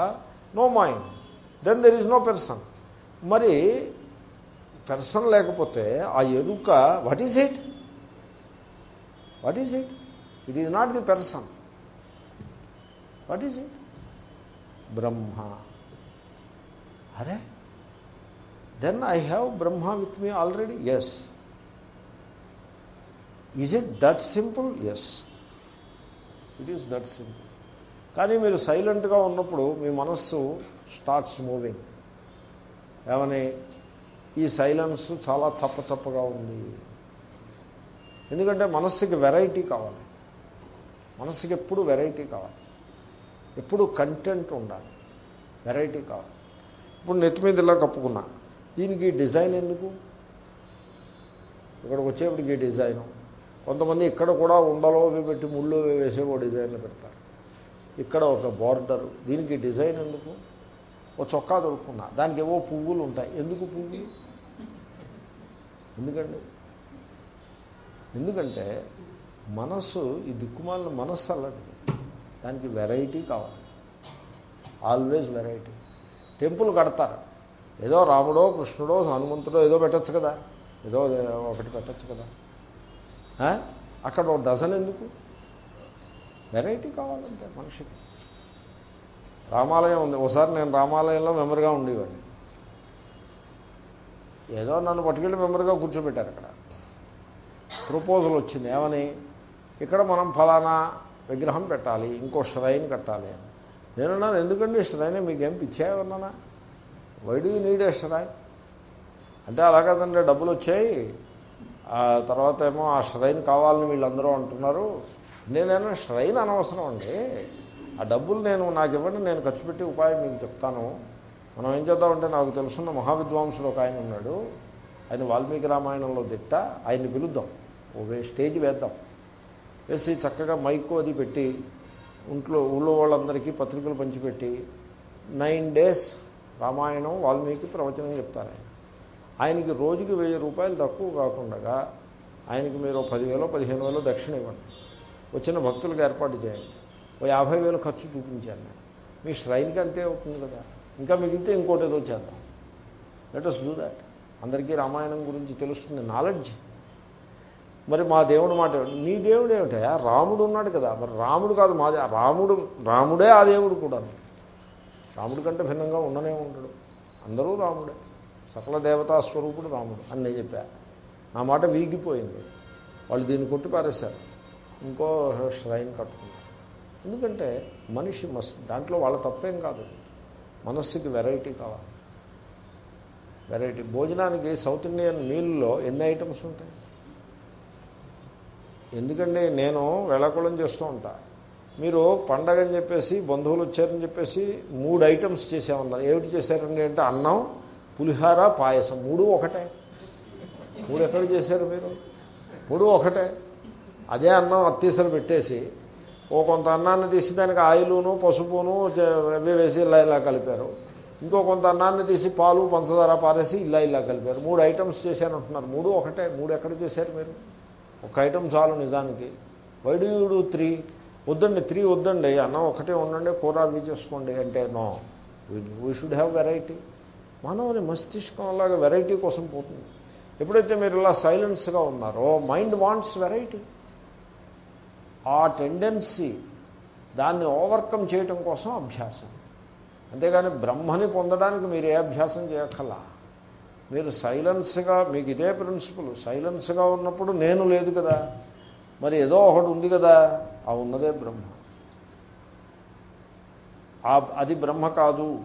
no mind then there is no person మరి person లేకపోతే ఆ ఎరుక what is it what is it it is not the person what is it Brahma అరే? Then I have Brahma with me already yes is it that simple yes it is that simple కానీ మీరు సైలెంట్గా ఉన్నప్పుడు మీ మనస్సు starts moving ఏమని? ఈ silence చాలా చప్పచప్పగా ఉంది. ఎందుకంటే మనస్సుకి వెరైటీ కావాలి. మనస్సుకి ఎప్పుడు వెరైటీ కావాలి. ఎప్పుడు కంటెంట్ ఉండాలి. వెరైటీ కావాలి. ఇప్పుడు నెత్తి మీద ఇలా కప్పుకున్నా. దీనికి డిజైన్ ఎందుకు? ఇక్కడికి వచ్చేప్పటికి ఈ డిజైను కొంతమంది ఇక్కడ కూడా ఉండలో పెట్టి ముళ్ళు వేసే ఓ డిజైన్లు పెడతారు. ఇక్కడ ఒక బార్డర్ దీనికి డిజైన్ ఎందుకు? ఓ చొక్కా దొరుకున్నా దానికి ఏవో పువ్వులు ఉంటాయి. ఎందుకు పువ్వులు? ఎందుకండి? ఎందుకంటే మనస్సు ఈ దిక్కుమాలిన మనస్సు అలాంటిది దానికి వెరైటీ కావాలి. ఆల్వేజ్ వెరైటీ టెంపుల్ కడతారు. ఏదో రాముడో కృష్ణుడో హనుమంతుడో ఏదో పెట్టచ్చు కదా. ఏదో ఒకటి పెట్టచ్చు కదా. అక్కడ ఒక డజన్ ఎందుకు? వెరైటీ కావాలంటే మనిషికి. రామాలయం ఉంది. ఒకసారి నేను రామాలయంలో మెంబర్గా ఉండేవాడిని. ఏదో నన్ను పట్టుకెళ్ళి మెంబర్గా కూర్చోబెట్టారు అక్కడ. ప్రపోజల్ వచ్చింది. ఏమని? ఇక్కడ మనం ఫలానా విగ్రహం పెట్టాలి ఇంకో ష్రైన్ కట్టాలి అని. నేనున్నాను ఎందుకండి ష్రైన్ మీకేం పిచ్చాయన్నానా why do need a shrine అంటే అలా కదండి డబ్బులు వచ్చాయి. ఆ తర్వాత ఏమో ఆ ష్రైన్ కావాలని వీళ్ళందరూ అంటున్నారు. నేనేమో ష్రైన్ అనవసరం అండి? ఆ డబ్బులు నేను నాకు ఇవ్వండి నేను ఖర్చు పెట్టి ఉపాయం మీకు చెప్తాను. మనం ఏం చేద్దామంటే నాకు తెలుసున్న మహావిద్వాంసుడు ఒక ఆయన ఉన్నాడు. ఆయన వాల్మీకి రామాయణంలో దిట్ట ఆయన్ని పిలుద్దాం. ఓ వే- స్టేజ్ వేద్దాం. వేసి చక్కగా మైకు అది పెట్టి ఇంట్లో ఊళ్ళో వాళ్ళందరికీ పత్రికలు పంచిపెట్టి నైన్ డేస్ రామాయణం వాల్మీకి ప్రవచనం చెప్తారు ఆయన. ఆయనకి రోజుకి వెయ్యి రూపాయలు తక్కువ కాకుండా ఆయనకి మీరు పదివేలో పదిహేను వేలో దక్షిణ ఇవ్వండి. వచ్చిన భక్తులకు ఏర్పాటు చేయండి. ఓ యాభై వేలు ఖర్చు చూపించాను నేను. మీ శ్రైన్కి అంతే అవుతుంది కదా. ఇంకా మిగిలితే ఇంకోటి ఏదో చేద్దాం లెటస్ డూ దాట్ అందరికీ రామాయణం గురించి తెలుస్తుంది నాలెడ్జ్ మరి మా దేవుడు మాట మీ నీ దేవుడు ఏమిటయా రాముడు ఉన్నాడు కదా. మరి రాముడు కాదు మా రాముడు రాముడే ఆ దేవుడు కూడా. రాముడి కంటే భిన్నంగా ఉండనే ఉండడు. అందరూ రాముడే. సకల దేవతా స్వరూపుడు రాముడు అని నేను చెప్పా. నా మాట వీగిపోయింది. వాళ్ళు దీన్ని కొట్టి పారేశారు. ఇంకో శ్రైన్ కట్టుకున్నారు. ఎందుకంటే మనిషి మస్ దాంట్లో వాళ్ళ తప్పేం కాదు. మనస్సుకి వెరైటీ కావాలి. వెరైటీ. భోజనానికి సౌత్ ఇండియన్ మీల్లో ఎన్ని ఐటమ్స్ ఉంటాయి? ఎందుకంటే నేను వేళాకుళం చేస్తూ ఉంటా. మీరు పండగ అని చెప్పేసి బంధువులు వచ్చారని చెప్పేసి మూడు ఐటమ్స్ చేసామన్నారు ఏమిటి చేశారండి అంటే అన్నం పులిహార పాయసం. మూడు ఒకటే. మూడు ఎక్కడ చేశారు మీరు? మూడు ఒకటే. అదే అన్నం అత్తీసలు పెట్టేసి ఓ కొంత అన్నాన్ని తీసి దానికి ఆయిలును పసుపును జ- అవి వేసి ఇలా ఇలా కలిపారు. ఇంకో కొంత అన్నాన్ని తీసి పాలు పంచదార పారేసి ఇలా ఇలా కలిపారు. మూడు ఐటమ్స్ చేశాను అంటున్నారు. మూడు ఒకటే. మూడు ఎక్కడ చేశారు మీరు? ఒక ఐటమ్ చాలు నిజానికి. వైడూడు త్రీ వద్దండి త్రీ వద్దండి. అన్నం ఒకటే ఉండండి కూర అవి చేసుకోండి అంటే no we should have variety మానవుని మస్తిష్కం అలాగా వెరైటీ కోసం పోతుంది. ఎప్పుడైతే మీరు ఇలా సైలెన్స్గా ఉన్నారో మైండ్ వాంట్స్ వెరైటీ ఆ టెండెన్సీ దాన్ని ఓవర్కమ్ చేయటం కోసం అభ్యాసం. అంతేగాని బ్రహ్మని పొందడానికి మీరు ఏ అభ్యాసం చేయక్కలా మీరు సైలెన్స్గా మీకు ఇదే ప్రిన్సిపల్ సైలెన్స్గా ఉన్నప్పుడు నేను లేదు కదా. మరి ఏదో ఒకటి ఉంది కదా ఆ ఉన్నదే బ్రహ్మ. అది బ్రహ్మ కాదు.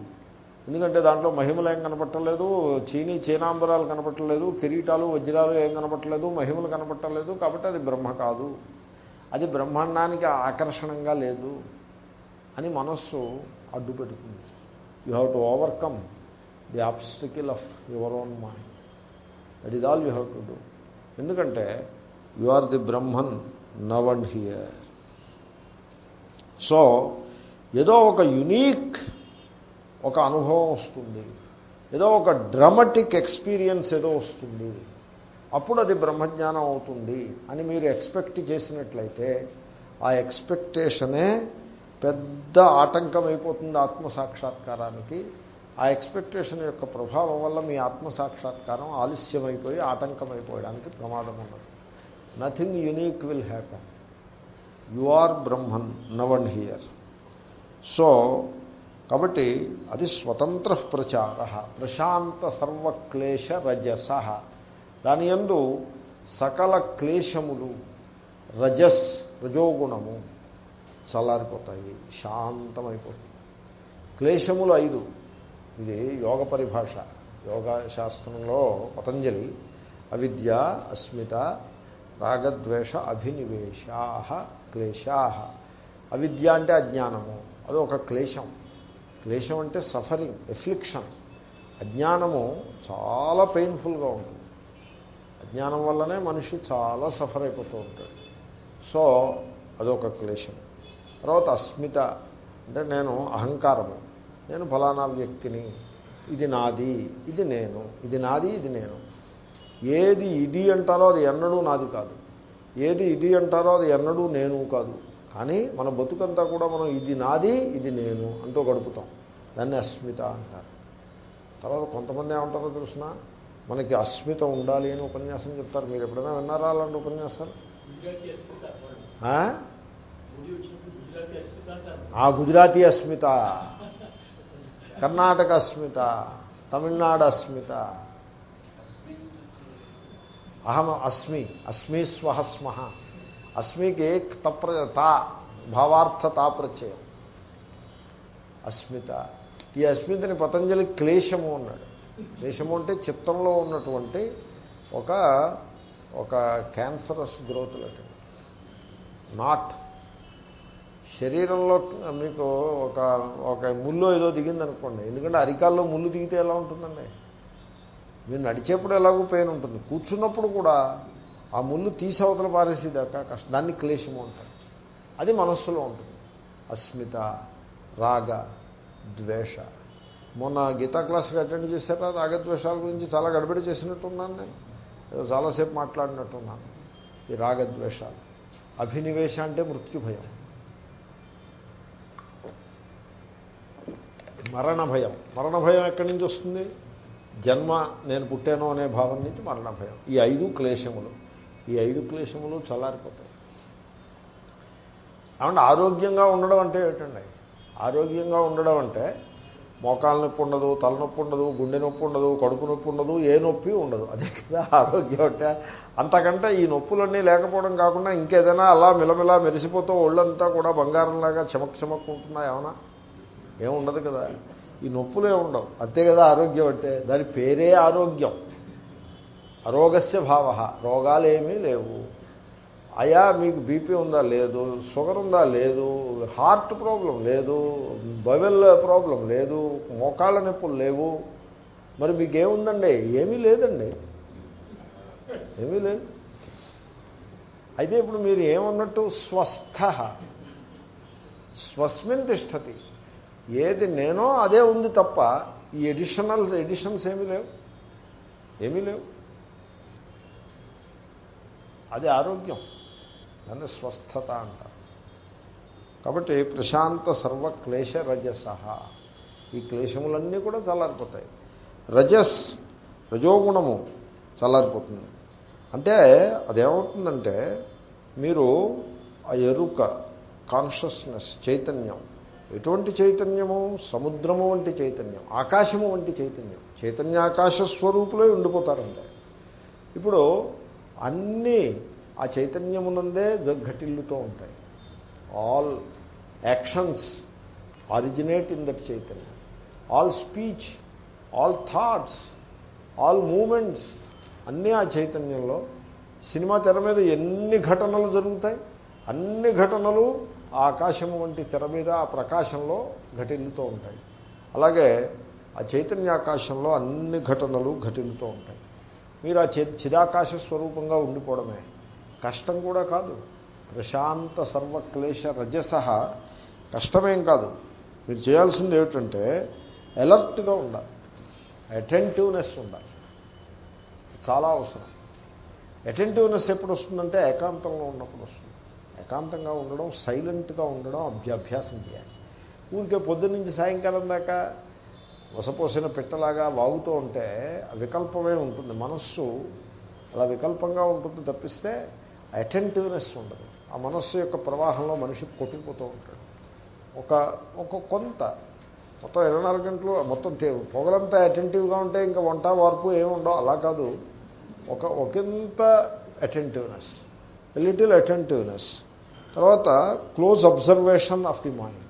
ఎందుకంటే దాంట్లో మహిమలు ఏం కనపట్టలేదు చీనీ చీనాంబరాలు కనపట్టలేదు కిరీటాలు వజ్రాలు ఏం కనపట్టలేదు మహిమలు కనపట్టలేదు కాబట్టి అది బ్రహ్మ కాదు. అది బ్రహ్మాండానికి ఆకర్షణంగా లేదు అని మనస్సు అడ్డు పెడుతుంది you have to overcome the obstacle of your own mind that is all you have to do ఎందుకంటే you are the Brahman now and here so ఏదో ఒక యునీక్ ఒక అనుభవం వస్తుంది. ఏదో ఒక డ్రమటిక్ ఎక్స్పీరియన్స్ ఏదో వస్తుంది. అప్పుడు అది బ్రహ్మజ్ఞానం అవుతుంది అని మీరు ఎక్స్పెక్ట్ చేసినట్లయితే ఆ ఎక్స్పెక్టేషనే పెద్ద ఆటంకం అయిపోతుంది ఆత్మసాక్షాత్కారానికి. ఆ ఎక్స్పెక్టేషన్ యొక్క ప్రభావం వల్ల మీ ఆత్మసాక్షాత్కారం ఆలస్యమైపోయి ఆటంకమైపోయడానికి ప్రమాదం ఉన్నది nothing unique will happen you are Brahman now and here so కాబట్టి అది స్వతంత్ర ప్రచార. ప్రశాంత సర్వక్లేశ రజస. దాని యందు సకల క్లేశములు రజస్ రజోగుణము చల్లారిపోతాయి శాంతమైపోతుంది క్లేశములు ఐదు. ఇది యోగ పరిభాష. యోగా శాస్త్రంలో పతంజలి అవిద్య అస్మిత రాగద్వేష అభినివేశా క్లేశా అవిద్య అంటే అజ్ఞానము. అది ఒక క్లేశం. క్లేశం అంటే సఫరింగ్ ఎఫ్లిక్షన్. అజ్ఞానము చాలా పెయిన్ఫుల్గా ఉంటుంది. అజ్ఞానం వల్లనే మనిషి చాలా సఫర్ అయిపోతూ ఉంటాడు. సో అదొక క్లేశం. తర్వాత అస్మిత. అంటే నేను అహంకారము. నేను ఫలానా వ్యక్తిని. ఇది నాది ఇది నేను. ఇది నాది ఇది నేను. ఏది ఇది అంటారో అది ఎన్నడూ నాది కాదు. ఏది ఇది అంటారో అది ఎన్నడూ నేను కాదు. కానీ మన బతుకంతా కూడా మనం ఇది నాది ఇది నేను అంటూ గడుపుతాం. దాన్ని అస్మిత అంటారు. తర్వాత కొంతమంది ఏమంటారో తెలుసిన? మనకి అస్మిత ఉండాలి అని ఉపన్యాసం చెప్తారు. మీరు ఎప్పుడైనా విన్నారా అలాంటి ఉపన్యాసాలు? ఆ? ఆ గుజరాతీ అస్మిత కర్ణాటక అస్మిత తమిళనాడు అస్మిత. అహం అస్మి అస్మి స్వహ స్మహ. అస్మికి తప్ర తా భావార్థ తా ప్రత్యయం. అస్మిత. ఈ అస్మితని పతంజలి క్లేశము అన్నాడు. ద్వేషము అంటే చిత్తంలో ఉన్నటువంటి ఒక ఒక క్యాన్సరస్ గ్రోత్ లాంటిది నాట్ శరీరంలో మీకు ఒక ఒక ముళ్ళు ఏదో దిగిందనుకోండి ఎందుకంటే అరికాల్లో ముళ్ళు దిగితే ఎలా ఉంటుందండి? మీరు నడిచేప్పుడు ఎలాగో పెయిన్ ఉంటుంది. కూర్చున్నప్పుడు కూడా ఆ ముళ్ళు తీసి అవతల పారేసేదాకా కష్టం దాన్ని క్లేశము ఉంటుంది అది మనస్సులో ఉంటుంది. అస్మిత రాగ ద్వేష. మొన్న గీతా క్లాస్కి అటెండ్ చేశారా రాగద్వేషాల గురించి చాలా గడబడి చేసినట్టున్నాను నేను. ఏదో చాలాసేపు మాట్లాడినట్టున్నాను. ఈ రాగద్వేషాలు. అభినివేశ అంటే మృత్యు భయం. మరణ భయం. మరణ భయం ఎక్కడి నుంచి వస్తుంది? జన్మ నేను పుట్టాను అనే భావం నుంచి మరణ భయం. ఈ ఐదు క్లేశములు. ఈ ఐదు క్లేశములు చల్లారిపోతాయి. ఏమంటే ఆరోగ్యంగా ఉండడం అంటే ఏంటండి ఆరోగ్యంగా ఉండడం అంటే మోకాల నొప్పి ఉండదు తలనొప్పి ఉండదు గుండె నొప్పి ఉండదు కడుపు నొప్పి ఉండదు ఏ నొప్పి ఉండదు. అదే కదా ఆరోగ్యం అంటే. అంతకంటే ఈ నొప్పులన్నీ లేకపోవడం కాకుండా ఇంకేదైనా అలా మిలమిలా మెరిసిపోతూ ఒళ్ళంతా కూడా బంగారంలాగా చెమక్ చెమక్ ఉంటున్నా ఏమన్నా? ఏముండదు కదా. ఈ నొప్పులే ఉండవు. అంతే కదా ఆరోగ్యం అంటే. దాని పేరే ఆరోగ్యం. అరోగస్య భావ. రోగాలేమీ లేవు. అయా మీకు బీపీ ఉందా? లేదు. షుగర్ ఉందా? లేదు. హార్ట్ ప్రాబ్లం లేదు. బవెల్ ప్రాబ్లం లేదు. మోకాళ్ళ నొప్పులు లేవు. మరి మీకేముందండి? ఏమీ లేదండి. ఏమీ లేదు. అయితే ఇప్పుడు మీరు ఏమన్నట్టు స్వస్థ. స్వస్మిన్ తిష్టతి. ఏది నేనో అదే ఉంది తప్ప ఈ ఎడిషనల్ ఎడిషన్స్ ఏమీ లేవు. ఏమీ లేవు. అది ఆరోగ్యం. దాన్ని స్వస్థత అంటారు. కాబట్టి ప్రశాంత సర్వక్లేశ రజస. ఈ క్లేశములన్నీ కూడా చల్లారిపోతాయి. రజస్ రజోగుణము చల్లారిపోతుంది. అంటే అదేమవుతుందంటే మీరు ఆ ఎరుక కాన్షియస్నెస్ చైతన్యం ఎటువంటి చైతన్యము? సముద్రము వంటి చైతన్యం ఆకాశము వంటి చైతన్యం. చైతన్యాకాశ స్వరూపులే ఉండిపోతారంటే. ఇప్పుడు అన్నీ ఆ చైతన్యమునందే ఘటిల్లుతూ ఉంటాయి. All actions originate in that చైతన్యం. All speech all thoughts all movements అన్నీ ఆ చైతన్యంలో. సినిమా తెర మీద ఎన్ని ఘటనలు జరుగుతాయి? అన్ని ఘటనలు ఆ ఆకాశం వంటి తెర మీద ఆ ప్రకాశంలో ఘటిల్లుతూ ఉంటాయి. అలాగే ఆ చైతన్యాకాశంలో అన్ని ఘటనలు ఘటిల్లుతూ ఉంటాయి. మీరు ఆ చి చిదాకాశ స్వరూపంగా ఉండిపోవడమే. కష్టం కూడా కాదు. ప్రశాంత సర్వక్లేశ రజస. కష్టమేం కాదు. మీరు చేయాల్సింది ఏమిటంటే అలర్ట్గా ఉండాలి. అటెంటివ్నెస్ ఉండాలి. చాలా అవసరం. అటెంటివ్నెస్ ఎప్పుడు వస్తుందంటే ఏకాంతంలో ఉన్నప్పుడు వస్తుంది. ఏకాంతంగా ఉండడం సైలెంట్గా ఉండడం అభ్యాభ్యాసం చేయాలి. ఊరికే పొద్దున్నుంచి సాయంకాలం దాకా వసపోసిన పెట్టలాగా వాగుతూ ఉంటే వికల్పమే ఉంటుంది. మనస్సు అలా వికల్పంగా ఉంటుంది తప్పిస్తే అటెంటివ్నెస్ ఉండదు. ఆ మనస్సు యొక్క ప్రవాహంలో మనిషి కొట్టుకుపోతూ ఉంటాడు. ఒక ఒక కొంత మొత్తం ఇరవై నాలుగు గంటలు మొత్తం పొగలంతా అటెంటివ్గా ఉంటే ఇంకా వంట వార్పు ఏమి ఉండవు. అలా కాదు. ఒక ఒకంత అటెంటివ్నెస్ లిటిల్ అటెంటివ్నెస్. తర్వాత close observation of the mind.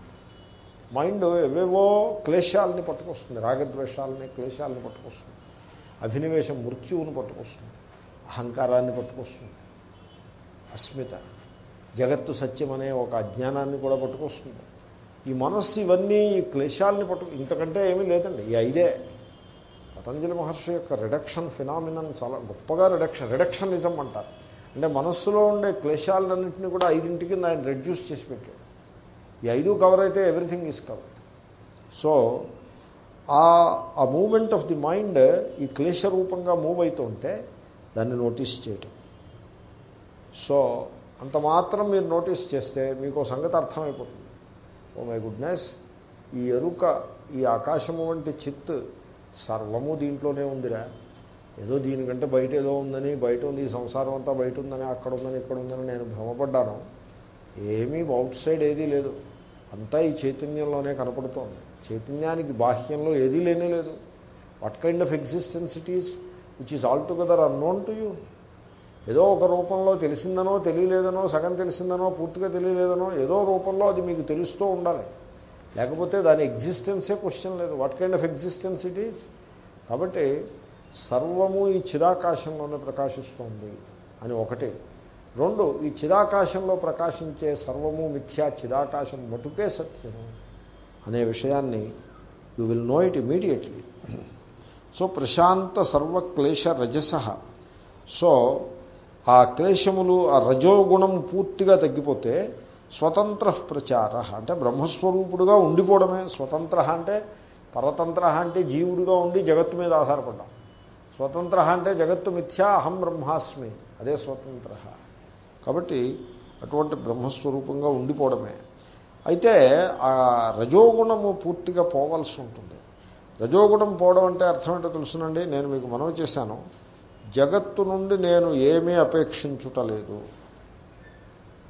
Mind ఎవేవో క్లేశాలని పట్టుకొస్తుంది. రాగద్వేషాలని క్లేశాలని పట్టుకొస్తుంది. అభినివేశం మృత్యువుని పట్టుకొస్తుంది. అహంకారాన్ని పట్టుకొస్తుంది. అస్మిత. జగత్తు సత్యం అనే ఒక అజ్ఞానాన్ని కూడా పట్టుకొస్తుంది. ఈ మనస్సు ఇవన్నీ ఈ క్లేశాలని పట్టు ఇంతకంటే ఏమీ లేదండి. ఈ ఐదే. పతంజలి మహర్షి యొక్క రిడక్షన్ ఫినామినన్ చాలా గొప్పగా రిడక్షన్ రిడక్షనిజం అంటారు. అంటే మనస్సులో ఉండే క్లేశాలన్నింటినీ కూడా ఐదింటికి ఆయన రెడ్యూస్ చేసి పెట్టాడు. ఈ ఐదు కవర్ అయితే ఎవ్రీథింగ్ ఈజ్ కవర్ సో ఆ మూమెంట్ ఆఫ్ ది మైండ్ ఈ క్లేశ రూపంగా మూవ్ అవుతుంటే దాన్ని నోటీస్ చేయటం. సో అంత మాత్రం మీరు నోటీస్ చేస్తే మీకు సంగతి అర్థమైపోతుంది. ఓ మై గుడ్నెస్ ఈ ఎరుక ఈ ఆకాశము వంటి చిత్ సర్వము దీంట్లోనే ఉందిరా. ఏదో దీనికంటే బయట ఏదో ఉందని బయట ఉంది ఈ సంసారం అంతా బయట ఉందని అక్కడ ఉందని ఇక్కడ ఉందని నేను భ్రమపడ్డాను. ఏమీ అవుట్ సైడ్ ఏదీ లేదు. అంతా ఈ చైతన్యంలోనే కనపడుతోంది. చైతన్యానికి బాహ్యంలో ఏదీ లేనే లేదు. What kind of existence it is which is all together unknown to you ఏదో ఒక రూపంలో తెలిసిందనో తెలియలేదనో సగం తెలిసిందనో పూర్తిగా తెలియలేదనో ఏదో రూపంలో అది మీకు తెలుస్తూ ఉండాలి. లేకపోతే దాని ఎగ్జిస్టెన్సే క్వశ్చన్ లేదు. What kind of existence it is కాబట్టి సర్వము ఈ చిరాకాశంలోనే ప్రకాశిస్తోంది అని ఒకటి. రెండు ఈ చిరాకాశంలో ప్రకాశించే సర్వము మిథ్యా చిరాకాశం మటుకే సత్యము అనే విషయాన్ని you will know it immediately so ప్రశాంత సర్వక్లేశ రజస. సో ఆ క్లేశములు ఆ రజోగుణం పూర్తిగా తగ్గిపోతే స్వతంత్ర ప్రచార అంటే బ్రహ్మస్వరూపుడుగా ఉండిపోవడమే. స్వతంత్ర అంటే పరతంత్ర అంటే జీవుడుగా ఉండి జగత్తు మీద ఆధారపడ్డాం. స్వతంత్ర అంటే జగత్తు మిథ్యా అహం బ్రహ్మాస్మి. అదే స్వతంత్ర. కాబట్టి అటువంటి బ్రహ్మస్వరూపంగా ఉండిపోవడమే. అయితే ఆ రజోగుణము పూర్తిగా పోవాల్సి ఉంటుంది. రజోగుణం పోవడం అంటే అర్థం ఏంటో తెలుసునండి. నేను మీకు మనవి చేశాను. జగత్తు నుండి నేను ఏమీ అపేక్షించుటలేదు.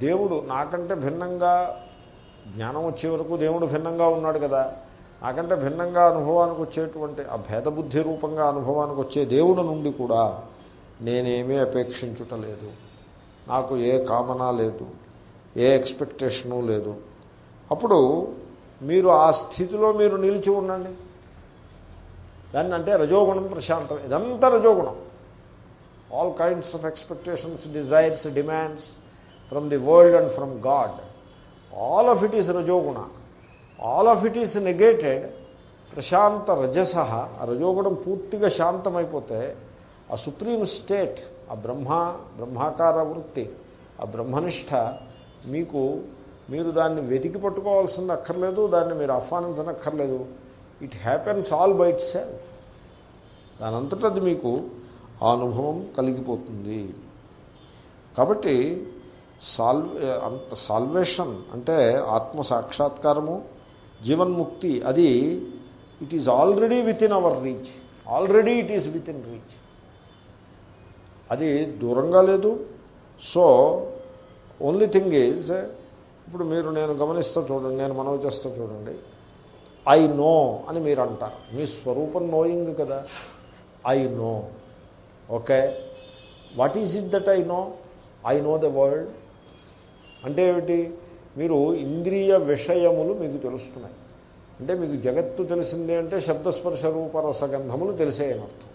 దేవుడు నాకంటే భిన్నంగా జ్ఞానం వచ్చే వరకు దేవుడు భిన్నంగా ఉన్నాడు కదా. నాకంటే భిన్నంగా అనుభవానికి వచ్చేటువంటి ఆ భేదబుద్ధి రూపంగా అనుభవానికి వచ్చే దేవుడు నుండి కూడా నేనేమీ అపేక్షించుటలేదు. నాకు ఏ కామన లేదు ఏ ఎక్స్పెక్టేషను లేదు. అప్పుడు మీరు ఆ స్థితిలో మీరు నిలిచి ఉండండి. దాన్ని అంటే రజోగుణం ప్రశాంతం. ఇదంతా రజోగుణం. All kinds of expectations desires demands from the world and from God all of it is రజోగుణ all of it is negated ప్రశాంత రజస ఆ రజోగుణం పూర్తిగా శాంతమైపోతే ఆ సుప్రీం స్టేట్ ఆ బ్రహ్మ బ్రహ్మాకార వృత్తి ఆ బ్రహ్మనిష్ట మీకు మీరు దాన్ని వెతికి పట్టుకోవాల్సింది అక్కర్లేదు దాన్ని మీరు ఆహ్వానించనక్కర్లేదు. It happens all by itself దానంతటది మీకు ఆ అనుభవం కలిగిపోతుంది. కాబట్టి సాల్వే సాల్వేషన్ అంటే ఆత్మ సాక్షాత్కారము జీవన్ముక్తి అది it is already within our reach already it is within reach అది దూరంగా లేదు. సో ఓన్లీ థింగ్ ఈజ్ ఇప్పుడు మీరు నేను గమనిస్తూ చూడండి నేను మనవి చేస్తూ చూడండి. ఐ నో అని మీరు అంటారు. మీ స్వరూపం నోయింగ్ కదా. I know okay? What is it that I know I know the world అంటే ఏమిటి? మీరు ఇంద్రియ విషయములు మీకు తెలుస్తున్నాయి. అంటే మీకు జగత్తు తెలిసిందే అంటే శబ్దస్పర్శ రూపరసగంధములు తెలిసేయని అర్థం.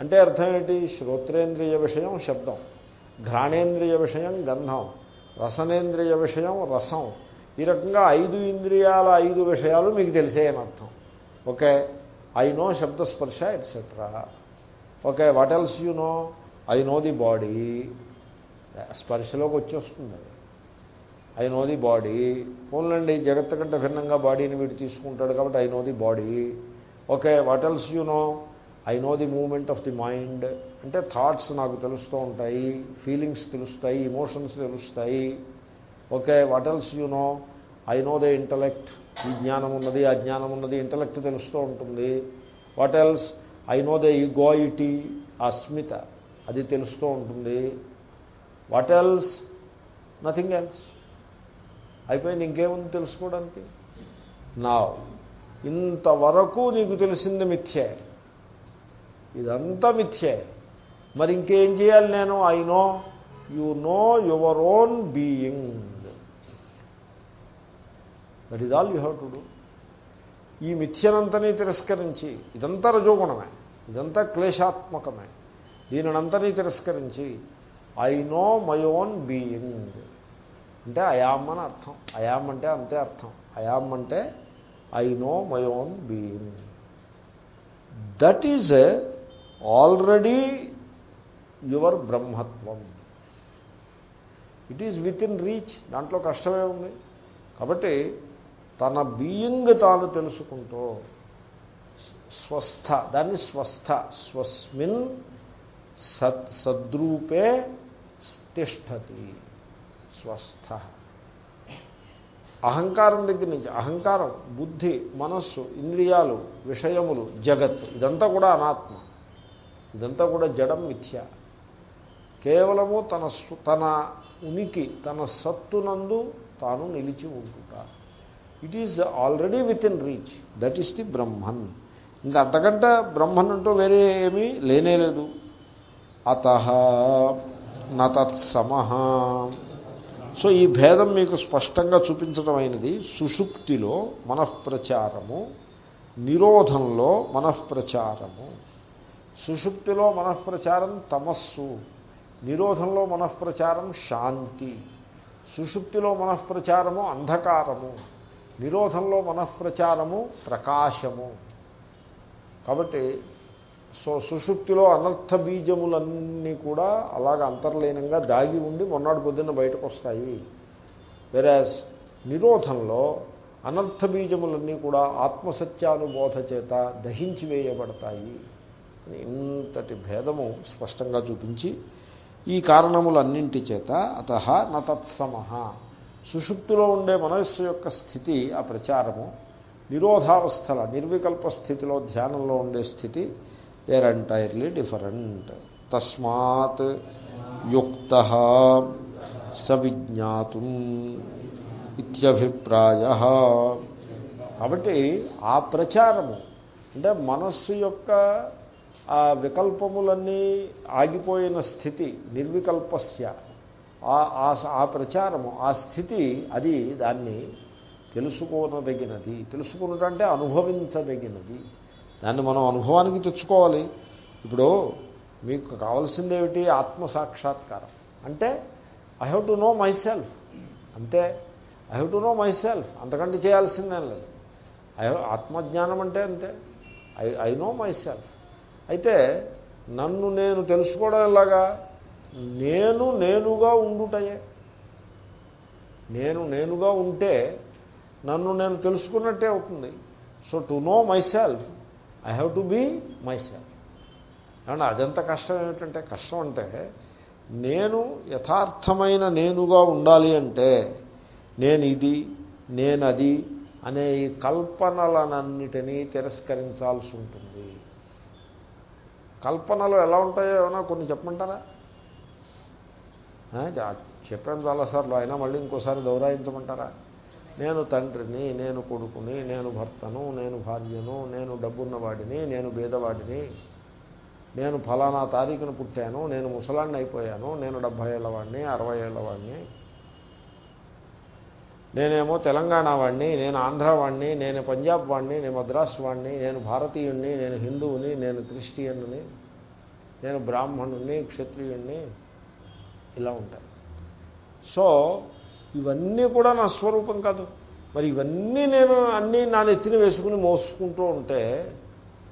అంటే అర్థం ఏంటి శ్రోత్రేంద్రియ విషయం శబ్దం. ఘ్రాణేంద్రియ విషయం గంధం. రసనేంద్రియ విషయం రసం. ఈ రకంగా ఐదు ఇంద్రియాల ఐదు విషయాలు మీకు తెలిసేయని అర్థం. Okay? I know శబ్దస్పర్శ etcetera okay what else you know I know the body స్పర్శలోకి వచ్చేస్తుంది అది. ఐ నో ది బాడీ పోన్లండి జగత్తు కంటే భిన్నంగా బాడీని వీడు తీసుకుంటాడు కాబట్టి I know the body okay what else you know I know the movement of the mind అంటే థాట్స్ నాకు తెలుస్తూ ఉంటాయి ఫీలింగ్స్ తెలుస్తాయి ఇమోషన్స్ తెలుస్తాయి. Okay what else you know I know the intellect ఈ జ్ఞానం ఉన్నది ఆ జ్ఞానం ఉన్నది ఇంటలెక్ట్ తెలుస్తూ ఉంటుంది. What else I know the egoity Asmita. అది తెలుస్తూ ఉంటుంది. వాట్ ఎల్స్ నథింగ్ ఎల్స్ అయిపోయింది ఇంకేముంది తెలుసుకోవడానికి? నా ఇంతవరకు నీకు తెలిసింది మిథ్యే. ఇదంతా మిథ్యే. మరి ఇంకేం చేయాలి నేను? I know you know your own being that is all you have to do ఈ మిథ్యనంతని తిరస్కరించి ఇదంతా రజోగుణమే. ఇదంతా క్లేశాత్మకమే. దీనినంతని తిరస్కరించి I know my own being అంటే అయామ్ అని అర్థం. అయామ్ అంటే అంతే అర్థం. అయామ్ అంటే I know my own being that is already your బ్రహ్మత్వం it is within reach దాంట్లో కష్టమే ఉంది. కాబట్టి తన బీయింగ్ తాను తెలుసుకుంటూ స్వస్థ దాన్ని స్వస్థ స్వస్మిన్ సత్ సద్రూపే తిష్టతి స్వస్థ. అహంకారం దగ్గర నుంచి అహంకారం బుద్ధి మనస్సు ఇంద్రియాలు విషయములు జగత్తు ఇదంతా కూడా అనాత్మ. ఇదంతా కూడా జడం మిథ్య. కేవలము తన తన ఉనికి తన సత్తునందు తాను నిలిచి ఉంటుట it is already within reach that is the Brahman ఇంకా అంతకంటే బ్రహ్మనంటూ వేరే ఏమీ లేనే లేదు. అత నతత్సమ సో ఈ భేదం మీకు స్పష్టంగా చూపించడం అయినది సుషుప్తిలో మనఃప్రచారము నిరోధంలో మనఃప్రచారము. సుషుప్తిలో మనఃప్రచారం తమస్సు నిరోధంలో మనఃప్రచారం శాంతి. సుషుప్తిలో మనఃప్రచారము అంధకారము నిరోధంలో మనఃప్రచారము ప్రకాశము. కాబట్టి సో సుషుప్తిలో అనర్థ బీజములన్నీ కూడా అలాగ అంతర్లీనంగా దాగి ఉండి మొన్నటి పొద్దున్న బయటకు వస్తాయి వెరాజ్ నిరోధంలో అనర్థ బీజములన్నీ కూడా ఆత్మసత్యానుబోధ చేత దహించి వేయబడతాయి ఇంతటి భేదము స్పష్టంగా చూపించి ఈ కారణములన్నింటి చేత అత నతత్సమ. సుషుప్తిలో ఉండే మనస్సు యొక్క స్థితి ఆ ప్రచారము నిరోధావస్థల నిర్వికల్ప స్థితిలో ధ్యానంలో ఉండే స్థితి దే ఆర్ ఎంటైర్లీ డిఫరెంట్ తస్మాత్ యుక్త సవిజ్ఞాతు ఇత్యభిప్రాయ. కాబట్టి ఆ ప్రచారము అంటే మనస్సు యొక్క ఆ వికల్పములన్నీ ఆగిపోయిన స్థితి నిర్వికల్పస్య ఆ- ఆ- ఆ ప్రచారము ఆ స్థితి అది దాన్ని తెలుసుకోనదగినది. తెలుసుకున్నటంటే అంటే అనుభవించదగినది. దాన్ని మనం అనుభవానికి తెచ్చుకోవాలి. ఇప్పుడు మీకు కావాల్సిందేమిటి? ఆత్మ సాక్షాత్కారం అంటే I have to know myself అంతే. I have to know myself అంతకంటే చేయాల్సిందేం లేదు. ఐ ఆత్మజ్ఞానం అంటే అంతే. I I know myself అయితే నన్ను నేను తెలుసుకోవడం ఎలాగా? నేను నేనుగా ఉండుటయే. నేను నేనుగా ఉంటే నన్ను నేను తెలుసుకున్నట్టే అవుతుంది. So to know myself I have to be myself ఏమన్నా అదంత కష్టం ఏమిటంటే కష్టం అంటే నేను యథార్థమైన నేనుగా ఉండాలి అంటే నేను ఇది నేను అది అనే ఈ కల్పనలనన్నిటినీ తిరస్కరించాల్సి ఉంటుంది. కల్పనలు ఎలా ఉంటాయో ఏమైనా కొన్ని చెప్పమంటారా? ఆ, జా- చెప్పాను చాలాసార్లు అయినా మళ్ళీ ఇంకోసారి దౌరాయించమంటారా? నేను తండ్రిని నేను కొడుకుని నేను భర్తను నేను భార్యను నేను డబ్బున్నవాడిని నేను బీదవాడిని నేను ఫలానా తారీఖున పుట్టాను నేను ముసలాన్ని అయిపోయాను నేను డెబ్భై ఏళ్ళ వాడిని అరవై ఏళ్ళ వాడిని నేనేమో తెలంగాణ వాడిని నేను ఆంధ్రవాడిని నేను పంజాబ్ వాడిని నేను మద్రాస్ వాడిని నేను భారతీయుణ్ణి నేను హిందువుని నేను క్రిస్టియన్ని నేను బ్రాహ్మణుణ్ణి క్షత్రియుణ్ణి ఇలా ఉంటాయి సో ఇవన్నీ కూడా నా స్వరూపం కాదు. మరి ఇవన్నీ నేను అన్నీ నా నెత్తిని వేసుకుని మోసుకుంటూ ఉంటే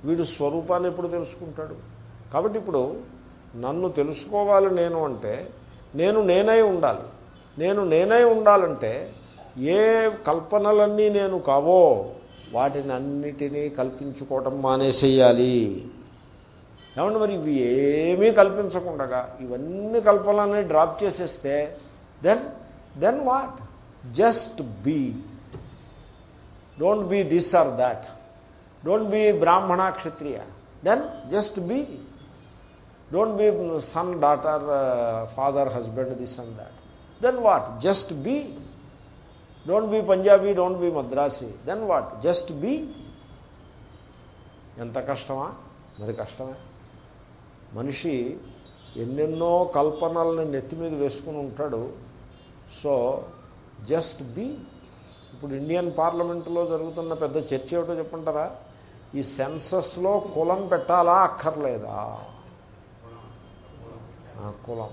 వీడు స్వరూపాన్ని ఎప్పుడు తెలుసుకుంటాడు? కాబట్టి ఇప్పుడు నన్ను తెలుసుకోవాలి నేను అంటే నేను నేనై ఉండాలి. నేను నేనై ఉండాలంటే ఏ కల్పనలన్నీ నేను కావో వాటిని అన్నిటినీ కల్పించుకోవటం మానేసేయాలి. ఏమంటే మరి ఇవి ఏమీ కల్పించకుండగా ఇవన్నీ కల్పనలన్నీ డ్రాప్ చేసేస్తే then then what just be don't be this or that don't be Brahmana Kshatriya then just be don't be son daughter father husband this and that then what just be don't be Punjabi don't be Madrasi then what just be ఎంత కష్టమా? మరి కష్టమే. మనిషి ఎన్నెన్నో కల్పనల్ని నెత్తి మీద వేసుకుని ఉంటాడు. So just be. ఇప్పుడు ఇండియన్ పార్లమెంటులో జరుగుతున్న పెద్ద చర్చ ఏమిటో చెప్పుంటారా? ఈ సెన్సస్లో కులం పెట్టాలా అక్కర్లేదా? కులం.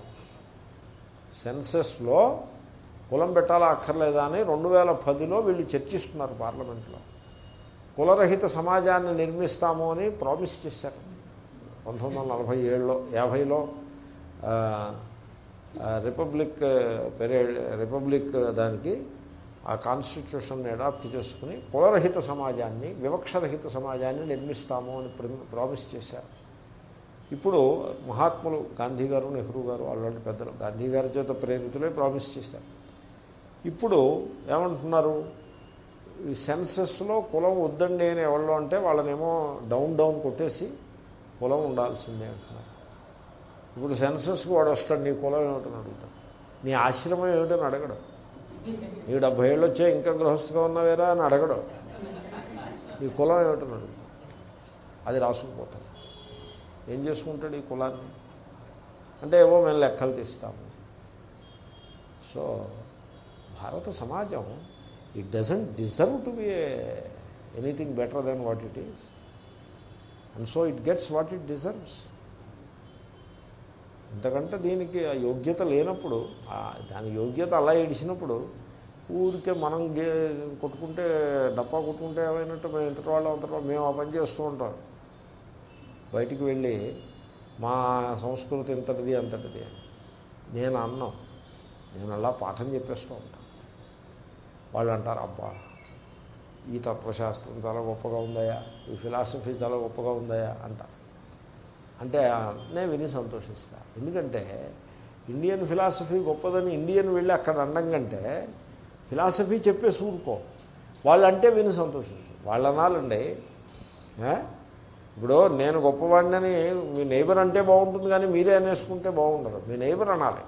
సెన్సస్లో కులం పెట్టాలా అక్కర్లేదా అని రెండు వేల పదిలో వీళ్ళు చర్చిస్తున్నారు పార్లమెంట్లో. కులరహిత సమాజాన్ని నిర్మిస్తాము అని ప్రామిస్ చేశారు. పంతొమ్మిది వందల నలభై ఏడులో యాభైలో రిపబ్లిక్ పెరేడ్ రిపబ్లిక్ దానికి ఆ కాన్స్టిట్యూషన్ అడాప్ట్ చేసుకుని కులరహిత సమాజాన్ని వివక్షరహిత సమాజాన్ని నిర్మిస్తాము అని ప్రామిస్ చేశారు. ఇప్పుడు మహాత్ములు గాంధీ గారు నెహ్రూ గారు అలాంటి పెద్దలు గాంధీ గారి చేత ప్రేరితులే ప్రామిస్ చేశారు. ఇప్పుడు ఏమంటున్నారు? ఈ సెన్సెస్లో కులం వద్దండి అని ఎవరో అంటే వాళ్ళనేమో డౌన్ డౌన్ కొట్టేసి కులం ఉండాల్సిందే అంటున్నారు. ఇప్పుడు సెన్సస్కి వాడు వస్తాడు నీ కులం ఏమిటని అడుగుతాడు. నీ ఆశ్రమం ఏమిటని అడగడం. నీ డెబ్బై ఏళ్ళు వచ్చే ఇంకా గృహస్థగా ఉన్నవేరా అని అడగడం. నీ కులం ఏమిటని అడుగుతాడు. అది రాసుకుపోతాడు. ఏం చేసుకుంటాడు ఈ కులాన్ని? అంటే ఏవో మేము లెక్కలు తీస్తాము. సో భారత సమాజం it doesn't deserve to be anything better then what it is and so it gets what it deserves ఎందుకంటే దీనికి ఆ యోగ్యత లేనప్పుడు దాని యోగ్యత అలా ఏడిచినప్పుడు ఊరికే మనం గే కొట్టుకుంటే డప్పా కొట్టుకుంటే ఏమైనట్టు మేము ఇంతటి వాళ్ళు అంతటి మేము ఆ పని చేస్తూ ఉంటాం. బయటికి వెళ్ళి మా సంస్కృతి ఇంతటిది అంతటిది నేను అన్నం. నేను అలా పాఠం చెప్పేస్తూ ఉంటాను వాళ్ళు అంటారు అబ్బా ఈ తత్వశాస్త్రం చాలా గొప్పగా ఉందయా ఈ ఫిలాసఫీ చాలా గొప్పగా ఉందయా అంటారు అంటే నేను విని సంతోషిస్తా. ఎందుకంటే ఇండియన్ ఫిలాసఫీ గొప్పదని ఇండియన్ వెళ్ళి అక్కడ అండం కంటే ఫిలాసఫీ చెప్పే ఊరుకో వాళ్ళంటే విని సంతోషించు. వాళ్ళు అనాలండి ఇప్పుడు నేను గొప్పవాడినని మీ నైబర్ అంటే బాగుంటుంది కానీ మీరే అనేసుకుంటే బాగుండదు. మీ నైబర్ అనాలి.